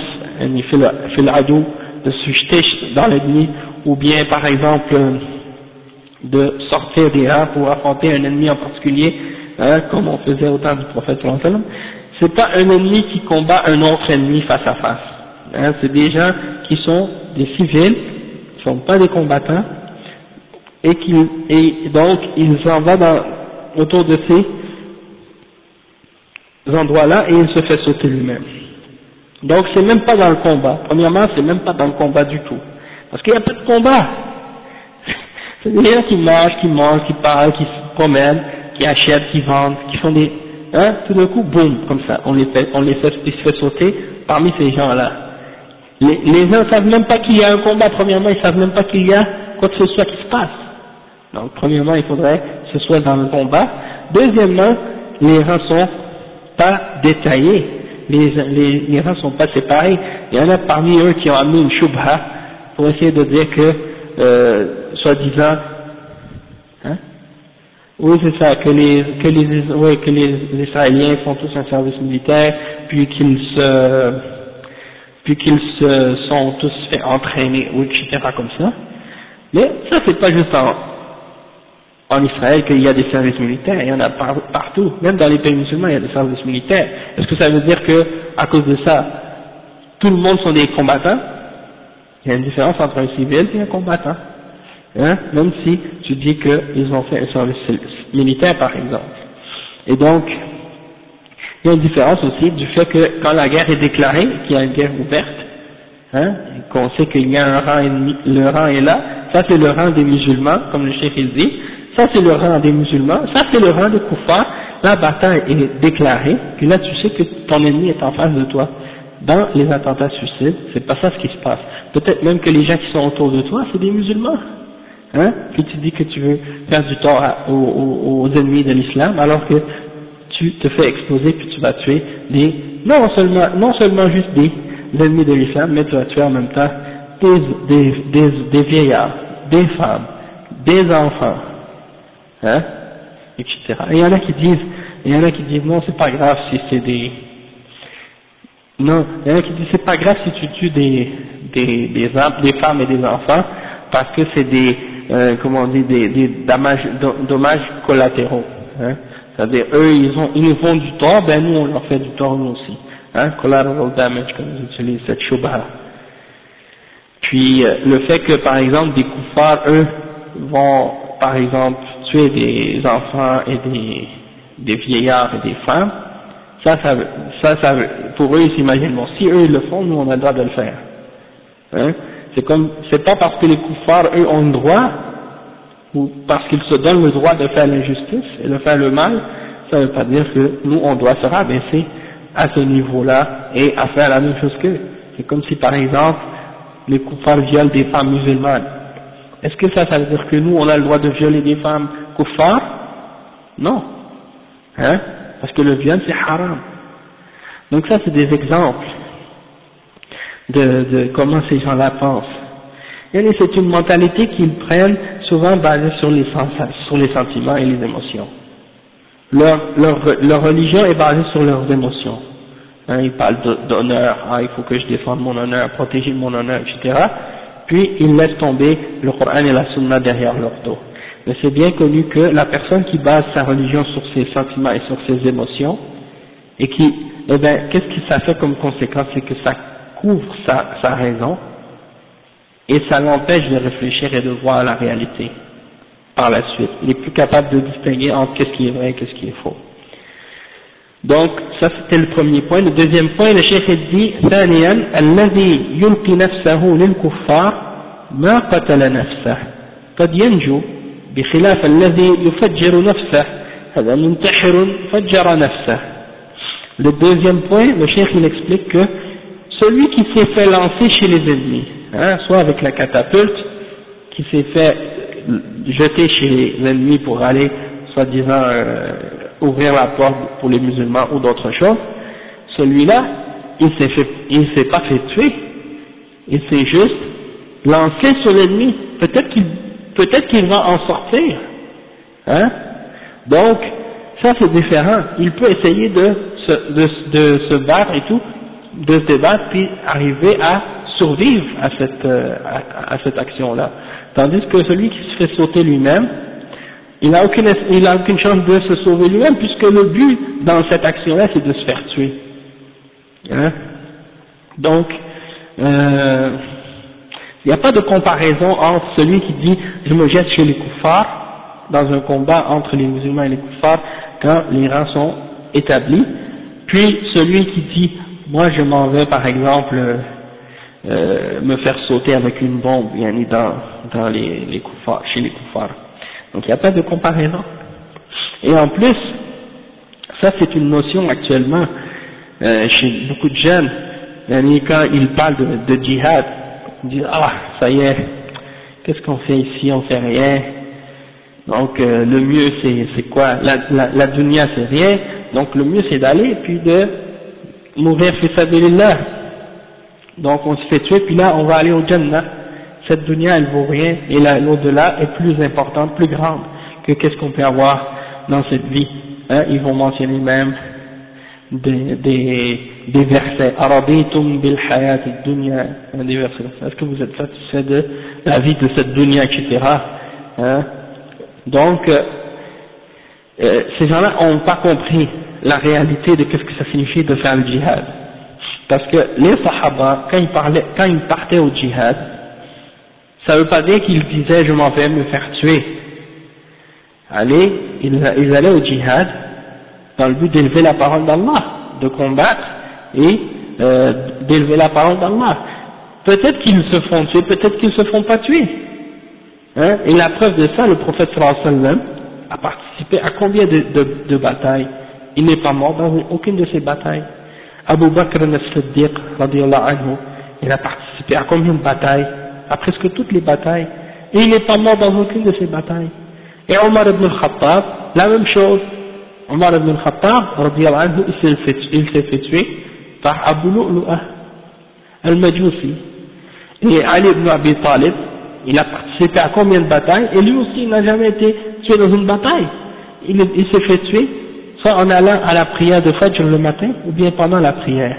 fait l'adou, de se jeter dans l'ennemi, ou bien par exemple de sortir des rangs pour affronter un ennemi en particulier, hein, comme on faisait au temps du prophète sallam, c'est pas un ennemi qui combat un autre ennemi face à face. Hein, c'est des gens qui sont des civils, qui sont pas des combattants, et, qui, et donc il s'en va dans, autour de ces endroits-là et il se fait sauter lui-même. Donc c'est même pas dans le combat. Premièrement, c'est même pas dans le combat du tout. Parce qu'il n'y a pas de combat. C'est des gens qui marchent, qui mangent, qui parlent, qui se promènent, qui achètent, qui vendent, qui font des... Hein, tout d'un coup, boum, comme ça, on les fait, on les fait, sauter parmi ces gens-là. Les, les gens ne savent même pas qu'il y a un combat, premièrement, ils savent même pas qu'il y a quoi que ce soit qui se passe. Donc, premièrement, il faudrait que ce soit dans le combat. Deuxièmement, les rangs sont pas détaillés. Les, les, les sont pas séparés. Il y en a parmi eux qui ont amené une shubha pour essayer de dire que, euh, soi-disant, hein, oui c'est ça, que les, que les, Israéliens font tous un service militaire, puis qu'ils se, puis qu'ils sont tous fait entraîner, ou etc. comme ça. Mais ça c'est pas juste en, en Israël qu'il y a des services militaires, il y en a partout, même dans les pays musulmans il y a des services militaires. Est-ce que ça veut dire que, à cause de ça, tout le monde sont des combattants? Il y a une différence entre un civil et un combattant. Hein? Même si tu dis qu'ils ont fait un service militaire par exemple. Et donc, il y a une différence aussi du fait que quand la guerre est déclarée, qu'il y a une guerre ouverte, hein, qu'on sait qu'il y a un rang ennemi, le rang est là, ça c'est le rang des musulmans, comme le chef dit, ça c'est le rang des musulmans, ça c'est le rang des koufars, la bataille est déclarée, puis là tu sais que ton ennemi est en face de toi. Dans les attentats suicides, c'est pas ça ce qui se passe. Peut-être même que les gens qui sont autour de toi, c'est des musulmans. Hein Puis tu dis que tu veux faire du tort aux, ennemis de l'islam, alors que tu te fais exploser puis tu vas tuer des, non seulement, non seulement juste des ennemis de l'islam, mais tu vas tuer en même temps des, des, des, des vieillards, des femmes, des enfants, hein, etc. Et il y en a qui disent, il y en a qui disent non, c'est pas grave si c'est des, non, il y en a qui disent c'est pas grave si tu tues des, des, des, des femmes et des enfants parce que c'est des, euh, comment on dit, des, des dommages, dommages collatéraux. Hein. C'est-à-dire, eux, ils, ont, ils nous font du tort, ben nous, on leur fait du tort nous aussi. Hein, collateral damage, comme ils utilisent cette shubha. Puis, euh, le fait que, par exemple, des koufars, eux, vont, par exemple, tuer des enfants et des, des vieillards et des femmes, ça, ça, ça, ça pour eux, ils s'imaginent, bon, si eux ils le font, nous on a le droit de le faire. Hein c'est comme, c'est pas parce que les koufars, eux, ont le droit, ou parce qu'ils se donnent le droit de faire l'injustice et de faire le mal, ça veut pas dire que nous on doit se rabaisser à ce niveau-là et à faire la même chose qu'eux. C'est comme si par exemple, les koufars violent des femmes musulmanes. Est-ce que ça, ça veut dire que nous, on a le droit de violer des femmes kuffar Non. Hein? Parce que le viol, c'est haram. Donc ça, c'est des exemples de, de comment ces gens-là pensent. Et c'est une mentalité qu'ils prennent souvent basée sur les, sur les sentiments et les émotions. Leur, leur, leur religion est basée sur leurs émotions. Hein, ils parlent d'honneur, ah, il faut que je défende mon honneur, protéger mon honneur, etc puis ils laissent tomber le Coran et la Sunna derrière leur dos. Mais c'est bien connu que la personne qui base sa religion sur ses sentiments et sur ses émotions, et qui, eh bien, qu'est-ce que ça fait comme conséquence? C'est que ça couvre sa, sa raison, et ça l'empêche de réfléchir et de voir la réalité par la suite. Il est plus capable de distinguer entre qu'est-ce qui est vrai et qu'est-ce qui est faux. Donc, ça c'était le premier point. Le deuxième point, le chef dit, ثانيا الذي يلقي نفسه للكفار ما قتل نفسه قد ينجو بخلاف الذي يفجر نفسه هذا منتحر فجر نفسه Le deuxième point, le chef il explique que celui qui s'est fait lancer chez les ennemis, hein, soit avec la catapulte, qui s'est fait jeté chez l'ennemi pour aller, soi-disant, euh, ouvrir la porte pour les musulmans ou d'autres choses, celui-là, il s'est fait, il s'est pas fait tuer, il s'est juste lancé sur l'ennemi. Peut-être qu'il, peut-être va en sortir, hein. Donc, ça c'est différent. Il peut essayer de se, de, de se battre et tout, de se débattre puis arriver à survivre à cette, euh, à, cette action-là. Tandis que celui qui se fait sauter lui-même, il n'a aucune, il a aucune chance de se sauver lui-même puisque le but dans cette action-là c'est de se faire tuer. Hein? Donc, euh, il n'y a pas de comparaison entre celui qui dit je me jette chez les koufars dans un combat entre les musulmans et les koufars quand les rangs sont établis, puis celui qui dit moi je m'en vais par exemple euh, me faire sauter avec une bombe dans, dans les, les koufars, chez les koufars. Donc il n'y a pas de comparaison. Et en plus, ça c'est une notion actuellement euh, chez beaucoup de jeunes, quand ils parlent de, de djihad, ils disent ah ça y est, qu'est-ce qu'on fait ici, on fait rien. Donc euh, le mieux c'est quoi? La, la, la dunya c'est rien, donc le mieux c'est d'aller puis de mourir fi sabilillah. Donc on se fait tuer puis là on va aller au Jannah. Cette dunya elle vaut rien et l'au-delà est plus importante, plus grande que qu'est-ce qu'on peut avoir dans cette vie. Hein, ils vont mentionner même des, des, des versets. Arabitum bil hayat dunya, des versets. Est-ce que vous êtes satisfait de la vie de cette dunya, etc. Hein? Donc, euh, euh, ces gens-là n'ont pas compris la réalité de ce que ça signifie de faire le djihad. Parce que les sahaba, quand ils, parlaient, quand ils partaient au djihad, ça ne veut pas dire qu'ils disaient je m'en vais me faire tuer. Allez, ils, ils allaient au djihad dans le but d'élever la parole d'Allah, de combattre et euh, d'élever la parole d'Allah. Peut-être qu'ils se font tuer, peut-être qu'ils se font pas tuer. Hein? Et la preuve de ça, le prophète sallallahu alayhi wa sallam a participé à combien de batailles? Il n'est pas mort dans aucune de ces batailles. Abu Bakr al-Siddiq, il a participé à combien de batailles? À presque toutes les batailles. Et il n'est pas mort dans aucune de ces batailles. Et Omar ibn al-Khattab, la même chose. Omar ibn al-Khattab, il s'est fait tuer par Abu Lu'lu'ah al-Majusi. Et Ali ibn Abi Talib, il a participé à combien de batailles? Et lui aussi, il n'a jamais été tué dans une bataille. Il, il s'est fait tuer, soit en allant à la prière de Fajr le matin, ou bien pendant la prière,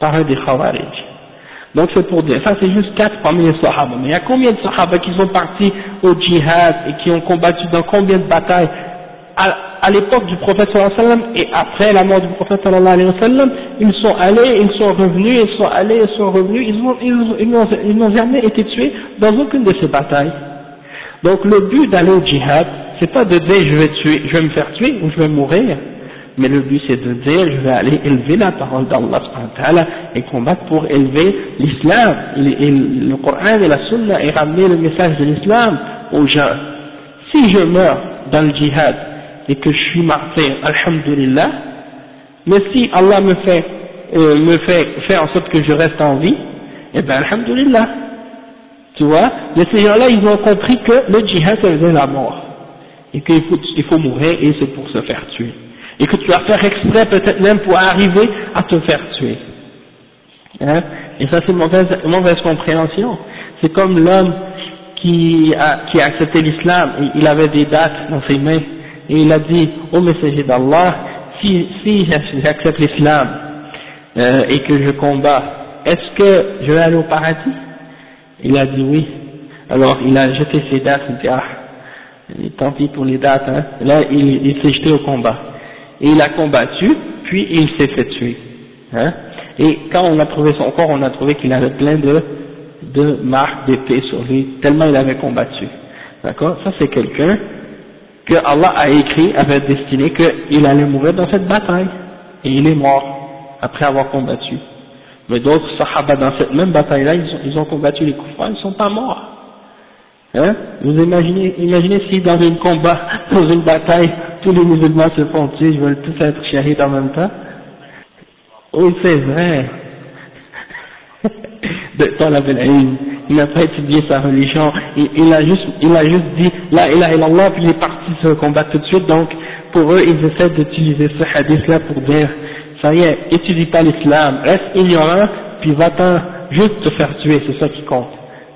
par un des Khawarij. Donc c'est pour dire, ça c'est juste quatre parmi les Sahaba. Mais il y a combien de Sahaba qui sont partis au djihad et qui ont combattu dans combien de batailles à, l'époque du prophète sallallahu alayhi wa sallam et après la mort du prophète sallallahu alayhi wa sallam, ils sont allés, ils sont revenus, ils sont allés, ils sont revenus, ils, ils n'ont jamais été tués dans aucune de ces batailles. Donc le but d'aller au djihad, c'est pas de dire je vais tuer, je vais me faire tuer ou je vais mourir, mais le but c'est de dire je vais aller élever la parole d'Allah et combattre pour élever l'islam, le Coran et la Sunna et ramener le message de l'islam aux gens. Si je meurs dans le djihad et que je suis martyr, alhamdulillah, mais si Allah me fait, euh, me fait faire en sorte que je reste en vie, eh bien alhamdulillah. Tu vois, mais ces gens-là, ils ont compris que le djihad, c'est la mort. Et qu'il faut, il faut mourir et c'est pour se faire tuer. Et que tu vas faire exprès peut-être même pour arriver à te faire tuer. Hein? Et ça c'est mauvaise, mauvaise compréhension. C'est comme l'homme qui a, qui a accepté l'islam, il avait des dates dans ses mains, et il a dit au messager d'Allah, si, si j'accepte l'islam euh, et que je combats, est-ce que je vais aller au paradis? Il a dit oui. Alors il a jeté ses dates, il dit ah, tant pis pour les dates, hein. là il, s'est jeté au combat. Et il a combattu, puis il s'est fait tuer. Hein. Et quand on a trouvé son corps, on a trouvé qu'il avait plein de, de marques d'épée sur lui, tellement il avait combattu. D'accord? Ça c'est quelqu'un que Allah a écrit, avait destiné qu'il allait mourir dans cette bataille. Et il est mort après avoir combattu. Mais d'autres sahaba dans cette même bataille-là, ils, ont combattu les koufars, ils ne sont pas morts. Hein? Vous imaginez, imaginez si dans un combat, dans une bataille, tous les musulmans se font tuer, ils veulent tous être shahid en même temps. Oui, c'est vrai. de il n'a pas étudié sa religion, il, il, a juste, il a juste dit la ilaha illallah, puis il est parti se combattre tout de suite, donc pour eux, ils essaient d'utiliser ce hadith-là pour dire, ça y est, étudie pas l'islam, reste ignorant, puis va-t'en juste te faire tuer, c'est ça qui compte.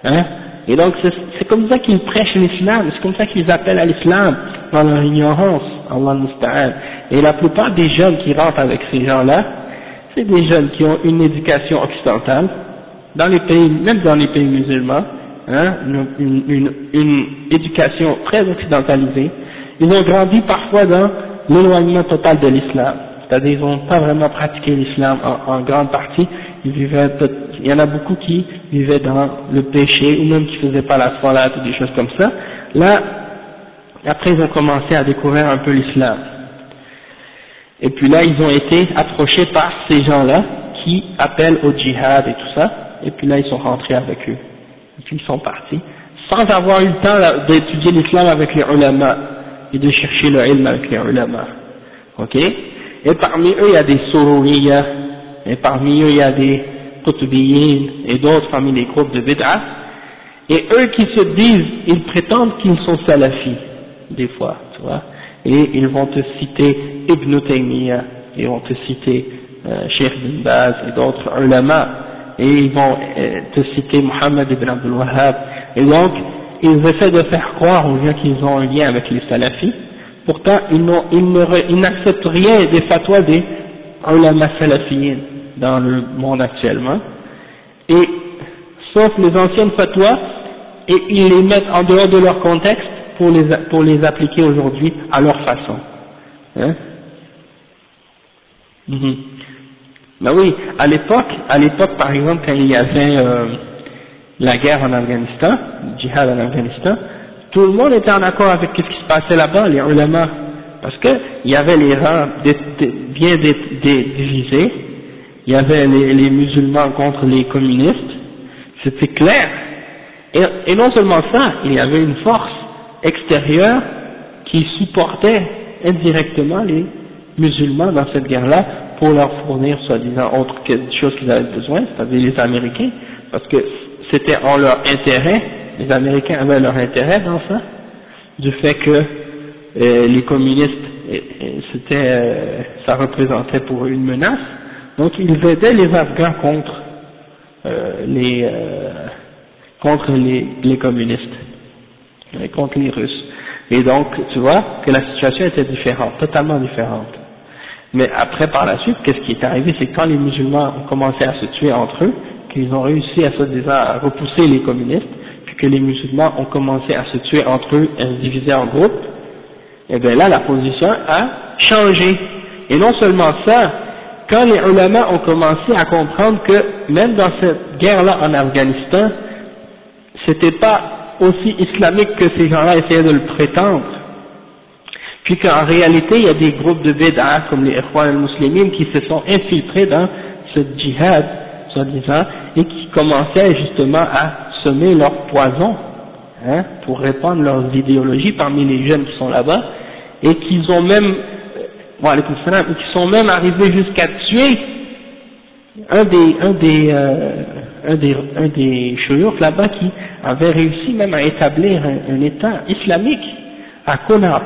Hein? Et donc c'est comme ça qu'ils prêchent l'islam, c'est comme ça qu'ils appellent à l'islam, dans leur ignorance, Allah musta'an. Et la plupart des jeunes qui rentrent avec ces gens-là, c'est des jeunes qui ont une éducation occidentale, dans les pays, même dans les pays musulmans, hein, une, une, une éducation très occidentalisée, ils ont grandi parfois dans l'éloignement total de l'islam. C'est-à-dire ils n'ont pas vraiment pratiqué l'islam en, grande partie. Ils vivaient, il y en a beaucoup qui vivaient dans le péché ou même qui faisaient pas la salat ou des choses comme ça. Là, après ils ont commencé à découvrir un peu l'islam. Et puis là, ils ont été approchés par ces gens-là qui appellent au djihad et tout ça. Et puis là, ils sont rentrés avec eux. Et puis ils sont partis sans avoir eu le temps d'étudier l'islam avec les ulama et de chercher le ilm avec les ulama. Ok? Et parmi eux, il y a des sororiyas, et parmi eux, il y a des kutubiyin et d'autres parmi les groupes de bid'ah. Et eux qui se disent, ils prétendent qu'ils sont salafis, des fois, tu vois. Et ils vont te citer Ibn Taymiyyah, ils vont te citer euh, Sheikh bin Baz et d'autres ulama, et ils vont euh, te citer Muhammad ibn Abdul Wahhab. Et donc, ils essaient de faire croire aux gens qu'ils ont un lien avec les salafis, pourtant ils n'acceptent rien des fatwas des ulama salafiyin dans le monde actuellement, et sauf les anciennes fatwas, et ils les mettent en dehors de leur contexte pour les, appliquer aujourd'hui à leur façon. Hein? Mm Ben oui, à l'époque, à l'époque par exemple quand il y avait euh, la guerre en Afghanistan, le djihad en Afghanistan, tout le monde était en accord avec ce qui se passait là-bas, les ulama, parce qu'il y avait les rangs bien divisés, il y avait les, musulmans contre les communistes, c'était clair. Et, non seulement ça, il y avait une force extérieure qui supportait indirectement les musulmans dans cette guerre-là pour leur fournir soi-disant autre chose qu'ils avaient besoin, c'est-à-dire les Américains, parce que c'était en leur intérêt, les Américains avaient leur intérêt dans ça, du fait que euh, les communistes, euh, c'était, euh, ça représentait pour eux une menace, donc ils aidaient les Afghans contre les contre les, les communistes, contre les Russes. Et donc, tu vois que la situation était différente, totalement différente. Mais après, par la suite, qu'est-ce qui est arrivé? C'est quand les musulmans ont commencé à se tuer entre eux, qu'ils ont réussi à, se, à repousser les communistes, que les musulmans ont commencé à se tuer entre eux, à se diviser en groupes, et bien là, la position a changé. Et non seulement ça, quand les ulama ont commencé à comprendre que même dans cette guerre-là en Afghanistan, c'était pas aussi islamique que ces gens-là essayaient de le prétendre, puis qu'en réalité, il y a des groupes de bid'ah comme les Ikhwan al-Muslimin qui se sont infiltrés dans ce djihad, soi-disant, et qui commençaient justement à semer leur poison hein, pour répandre leurs idéologies parmi les jeunes qui sont là-bas, et qu'ils ont même, bon, qui sont même arrivés jusqu'à tuer un des, un des, euh, un des, un des là-bas qui avait réussi même à établir un, État islamique à Konar,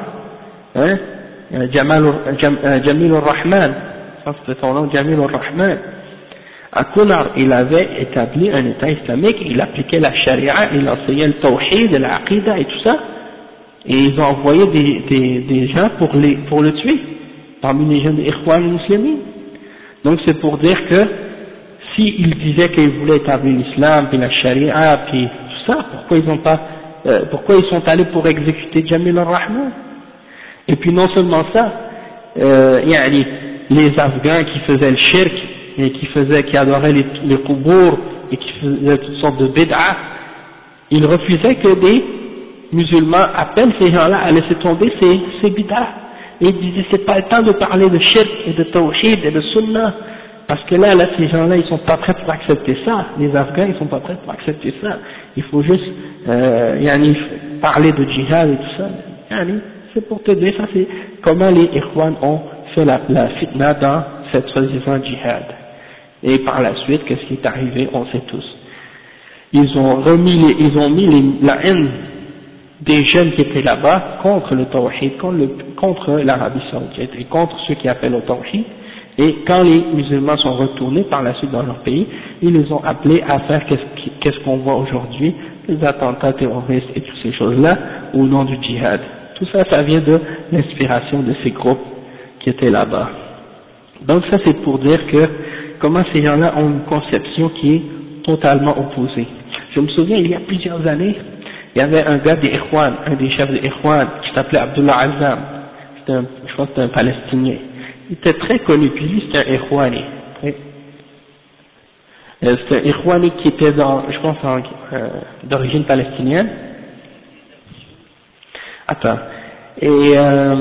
hein, Jamal, Jam, Jamil al-Rahman, c'était son nom, Jamil al-Rahman, à Kunar, il avait établi un État islamique, il appliquait la charia, il enseignait le tawhid, l'aqidah et tout ça, et ils ont envoyé des, des, des gens pour, les, pour le tuer, parmi les jeunes Ikhwan musulmans. Donc c'est pour dire que s'ils disaient qu'ils voulaient établir l'islam, puis la charia, puis tout ça, pourquoi ils ont pas, euh, pourquoi ils sont allés pour exécuter Jamil al-Rahman? Et puis non seulement ça, euh, les Afghans qui faisaient le shirk, et qui faisait, qui adorait les, les et qui faisait toutes sortes de bid'ah, il refusait que des musulmans appellent ces gens-là à laisser tomber ces, ces bid'ah. Et il disait c'est pas le temps de parler de shirk et de tawhid et de sunnah, parce que là, là, ces gens-là, ils sont pas prêts pour accepter ça. Les Afghans, ils sont pas prêts pour accepter ça. Il faut juste, euh, yani, parler de djihad et tout ça. Yani, c'est pour te dire, ça c'est comment les Ikhwan ont fait la, la fitna dans cette soi-disant djihad. Et par la suite, qu'est-ce qui est arrivé, on sait tous. ils ont remis les, ils ont mis la haine des jeunes qui étaient là-bas contre le tawhid, contre l'Arabie saoudite et contre ceux qui appellent au tawhid. Et quand les musulmans sont retournés par la suite dans leur pays, ils les ont appelés à faire qu'est-ce qu'on voit aujourd'hui, les attentats terroristes et toutes ces choses-là, au nom du djihad. Tout ça, ça vient de l'inspiration de ces groupes qui étaient là-bas. Donc ça, c'est pour dire que comment ces gens-là ont une conception qui est totalement opposée. Je me souviens, il y a plusieurs années, il y avait un gars des un des chefs des Ikhwan, qui s'appelait Abdullah Azam. Je crois que c'était un Palestinien. Il était très connu, puis lui c'était un Ikhwani. Euh, c'était un Ikhwani qui était je pense, euh, d'origine palestinienne. Attends. Et euh,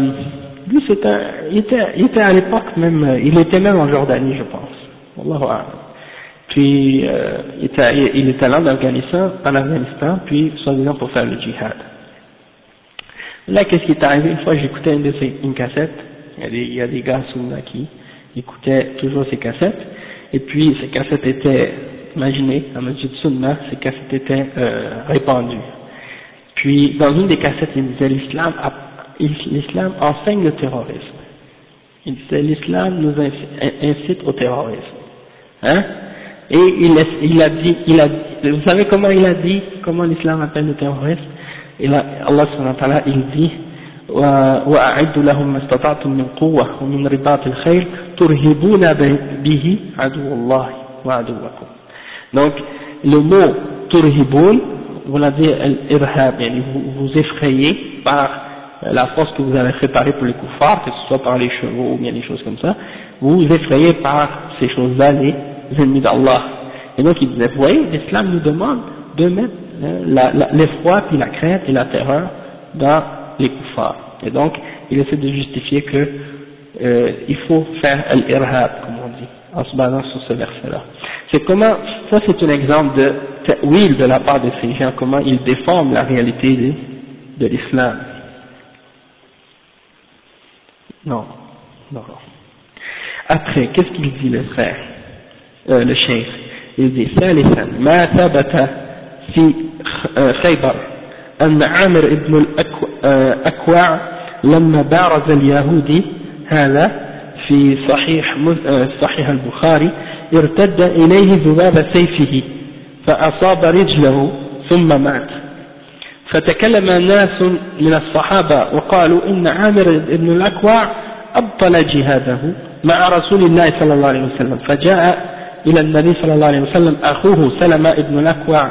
lui, c'était, il était, il était à l'époque même, il était même en Jordanie, je pense. Wallahu puis euh, il, était allé en Afghanistan, en Afghanistan, puis soi-disant pour faire le djihad. Là, qu'est-ce qui est arrivé? Une fois, j'écoutais une, cassette. Il y, a des, il y a gars sunna qui écoutaient toujours ces cassettes. Et puis, ces cassettes étaient, imaginez, à Masjid Sunna, ces cassettes étaient euh, répandues. Puis, dans une des cassettes, il disait l'islam enseigne le terrorisme. Il disait l'islam nous incite au terrorisme. Hein et il, il, a dit, il a, vous savez comment il a dit, comment l'islam appelle le terrorisme il a, Allah subhanahu wa ta'ala, il dit وأعدوا لهم ما استطعتم من قوة ومن رباط الخيل ترهبون به عدو الله وعدوكم donc le mot turhiboun voulait dire l'irhab vous, vous effrayez par la force que vous avez préparée pour les kuffars que ce soit par les chevaux ou bien des choses comme ça vous vous effrayez par ces choses-là les ennemis d'Allah. Et donc il disait, vous voyez, l'islam nous demande de mettre euh, l'effroi, puis la crainte et la terreur dans les kuffars. Et donc il essaie de justifier que euh, il faut faire al-irhab, comme on dit, en se basant sur ce verset-là. C'est comment, ça c'est un exemple de ta'wil de la part de ces gens, comment ils déforment la réalité de, de l'islam. Non, non. Après, qu'est-ce qu'il dit le frère? للشيخ يدي ثالثا ما ثبت في خيبر أن عامر بن الأكوع لما بارز اليهودي هذا في صحيح صحيح البخاري ارتد إليه ذباب سيفه فأصاب رجله ثم مات. فتكلم ناس من الصحابة وقالوا إن عامر بن الأكوع أبطل جهاده مع رسول الله صلى الله عليه وسلم. فجاء إلى النبي صلى الله عليه وسلم أخوه سلمة بن الأكوع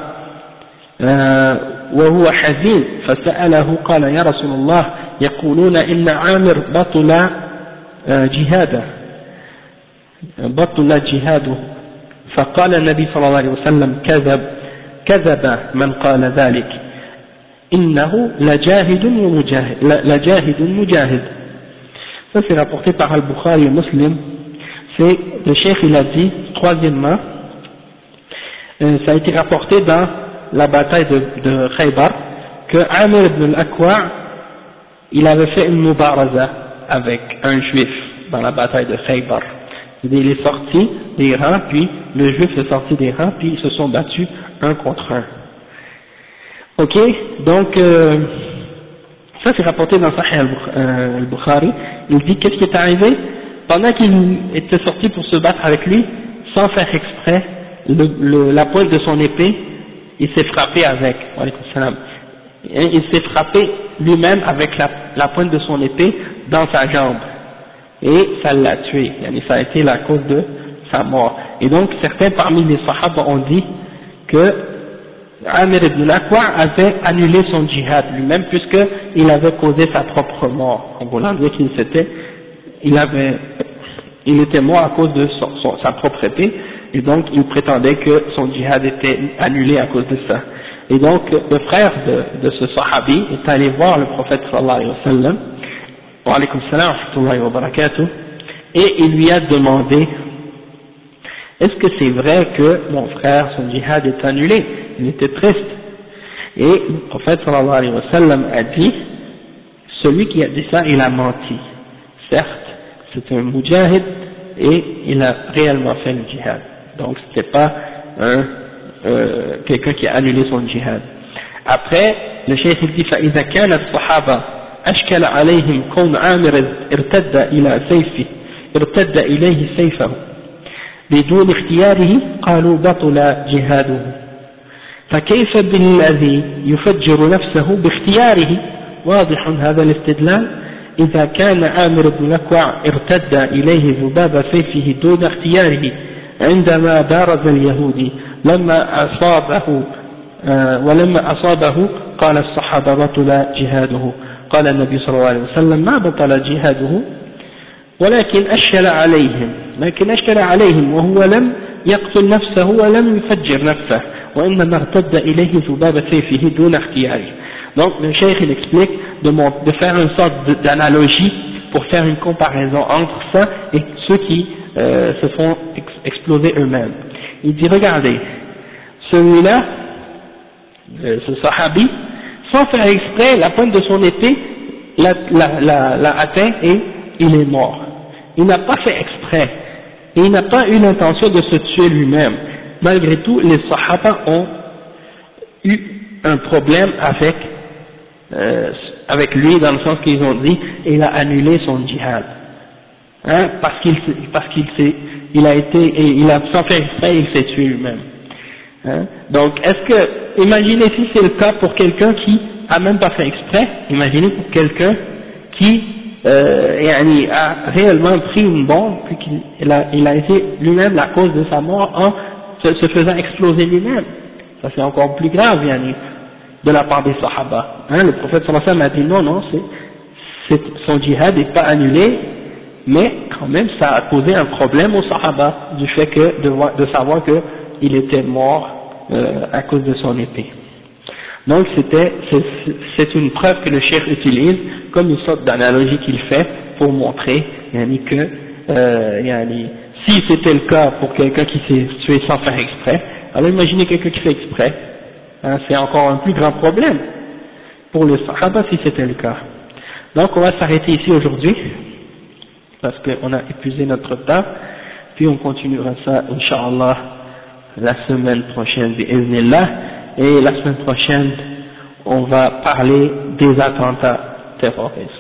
آه، وهو حزين فسأله قال يا رسول الله يقولون إن عامر بطل آه، جهاده بطل جهاده. فقال النبي صلى الله عليه وسلم كذب كذب من قال ذلك إنه لجاهد ومجاهد لجاهد مجاهد. ça c'est rapporté par c'est le cheikh il a dit, troisièmement, euh, ça a été rapporté dans la bataille de, de Khaybar, que Amir ibn al-Aqwa, il avait fait une mubaraza avec un juif dans la bataille de Khaybar. Il est sorti des rangs, puis le juif est sorti des rangs, puis ils se sont battus un contre un. Ok Donc, euh, ça c'est rapporté dans Sahih al-Bukhari. Il dit qu'est-ce qui est arrivé? Pendant qu'il était sorti pour se battre avec lui, sans faire exprès, la pointe de son épée, il s'est frappé avec, il s'est frappé lui-même avec la, pointe de son épée dans sa jambe, et ça l'a tué, ça a été la cause de sa mort. Et donc certains parmi les sahaba ont dit que Amir ibn Aqwa avait annulé son djihad lui-même puisqu'il avait causé sa propre mort, en qu'il s'était il avait, il était mort à cause de sa propre épée, et donc il prétendait que son djihad était annulé à cause de ça. Et donc le frère de, de ce sahabi est allé voir le prophète sallallahu alayhi wa sallam, wa alaykum salam wa barakatuh, et il lui a demandé est-ce que c'est vrai que mon frère, son djihad est annulé? Il était triste. Et le prophète sallallahu alayhi wa sallam a dit, celui qui a dit ça, il a menti. Certes, c'est un mujahid et il a réellement fait le djihad. Donc c'était pas un euh, quelqu'un qui a annulé son djihad. Après, le cheikh il dit فإذا كان الصحابة أشكل عليهم كون عامر ارتد إلى سيفه ارتد إليه سيفه بدون اختياره قالوا بطل جهاده فكيف بالذي يفجر نفسه باختياره واضح هذا الاستدلال إذا كان عامر بن لكوع ارتد إليه ذباب سيفه دون اختياره عندما بارز اليهودي لما أصابه آه، ولما أصابه قال الصحابة بطل جهاده. قال النبي صلى الله عليه وسلم ما بطل جهاده؟ ولكن أشكل عليهم لكن أشكل عليهم وهو لم يقتل نفسه ولم يفجر نفسه وإنما ارتد إليه ذباب سيفه دون اختياره. Donc le cheikh il explique de, faire une sorte d'analogie pour faire une comparaison entre ça et ceux qui euh, se font ex exploser eux-mêmes. Il dit regardez, celui-là, euh, ce sahabi, sans faire exprès, la pointe de son épée la atteint et il est mort. Il n'a pas fait exprès. Et il n'a pas eu l'intention de se tuer lui-même. Malgré tout, les sahaba ont eu un problème avec, euh, avec lui dans le sens qu'ils ont dit il a annulé son djihad. Hein, parce qu'il parce qu'il s'est il a été et il a sans faire exprès il s'est tué lui-même. Hein. Donc est-ce que imaginez si c'est le cas pour quelqu'un qui a même pas fait exprès, imaginez pour quelqu'un qui euh, a réellement pris une bombe puis qu'il a, il a été lui-même la cause de sa mort en se, faisant exploser lui-même. Ça c'est encore plus grave yani, de la part des sahaba. Hein, le prophète sallallahu a dit non, non, son djihad n'est pas annulé, mais quand même ça a posé un problème aux sahaba du fait que de, de savoir qu'il était mort euh, à cause de son épée. Donc c'était, c'est une preuve que le chef utilise comme une sorte d'analogie qu'il fait pour montrer yani, que euh, yani, si c'était le cas pour quelqu'un qui s'est tué sans faire exprès, alors imaginez quelqu'un qui fait exprès, hein, c'est encore un plus grand problème pour le sahaba si c'était le cas. Donc on va s'arrêter ici aujourd'hui, parce qu'on a épuisé notre temps, puis on continuera ça, Inch'Allah, la semaine prochaine, et la semaine prochaine, on va parler des attentats terroristes.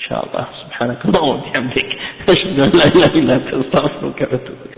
Inch'Allah, subhanakallah wa bihamdik, ashhadu an la ilaha illa anta astaghfiruka wa atubu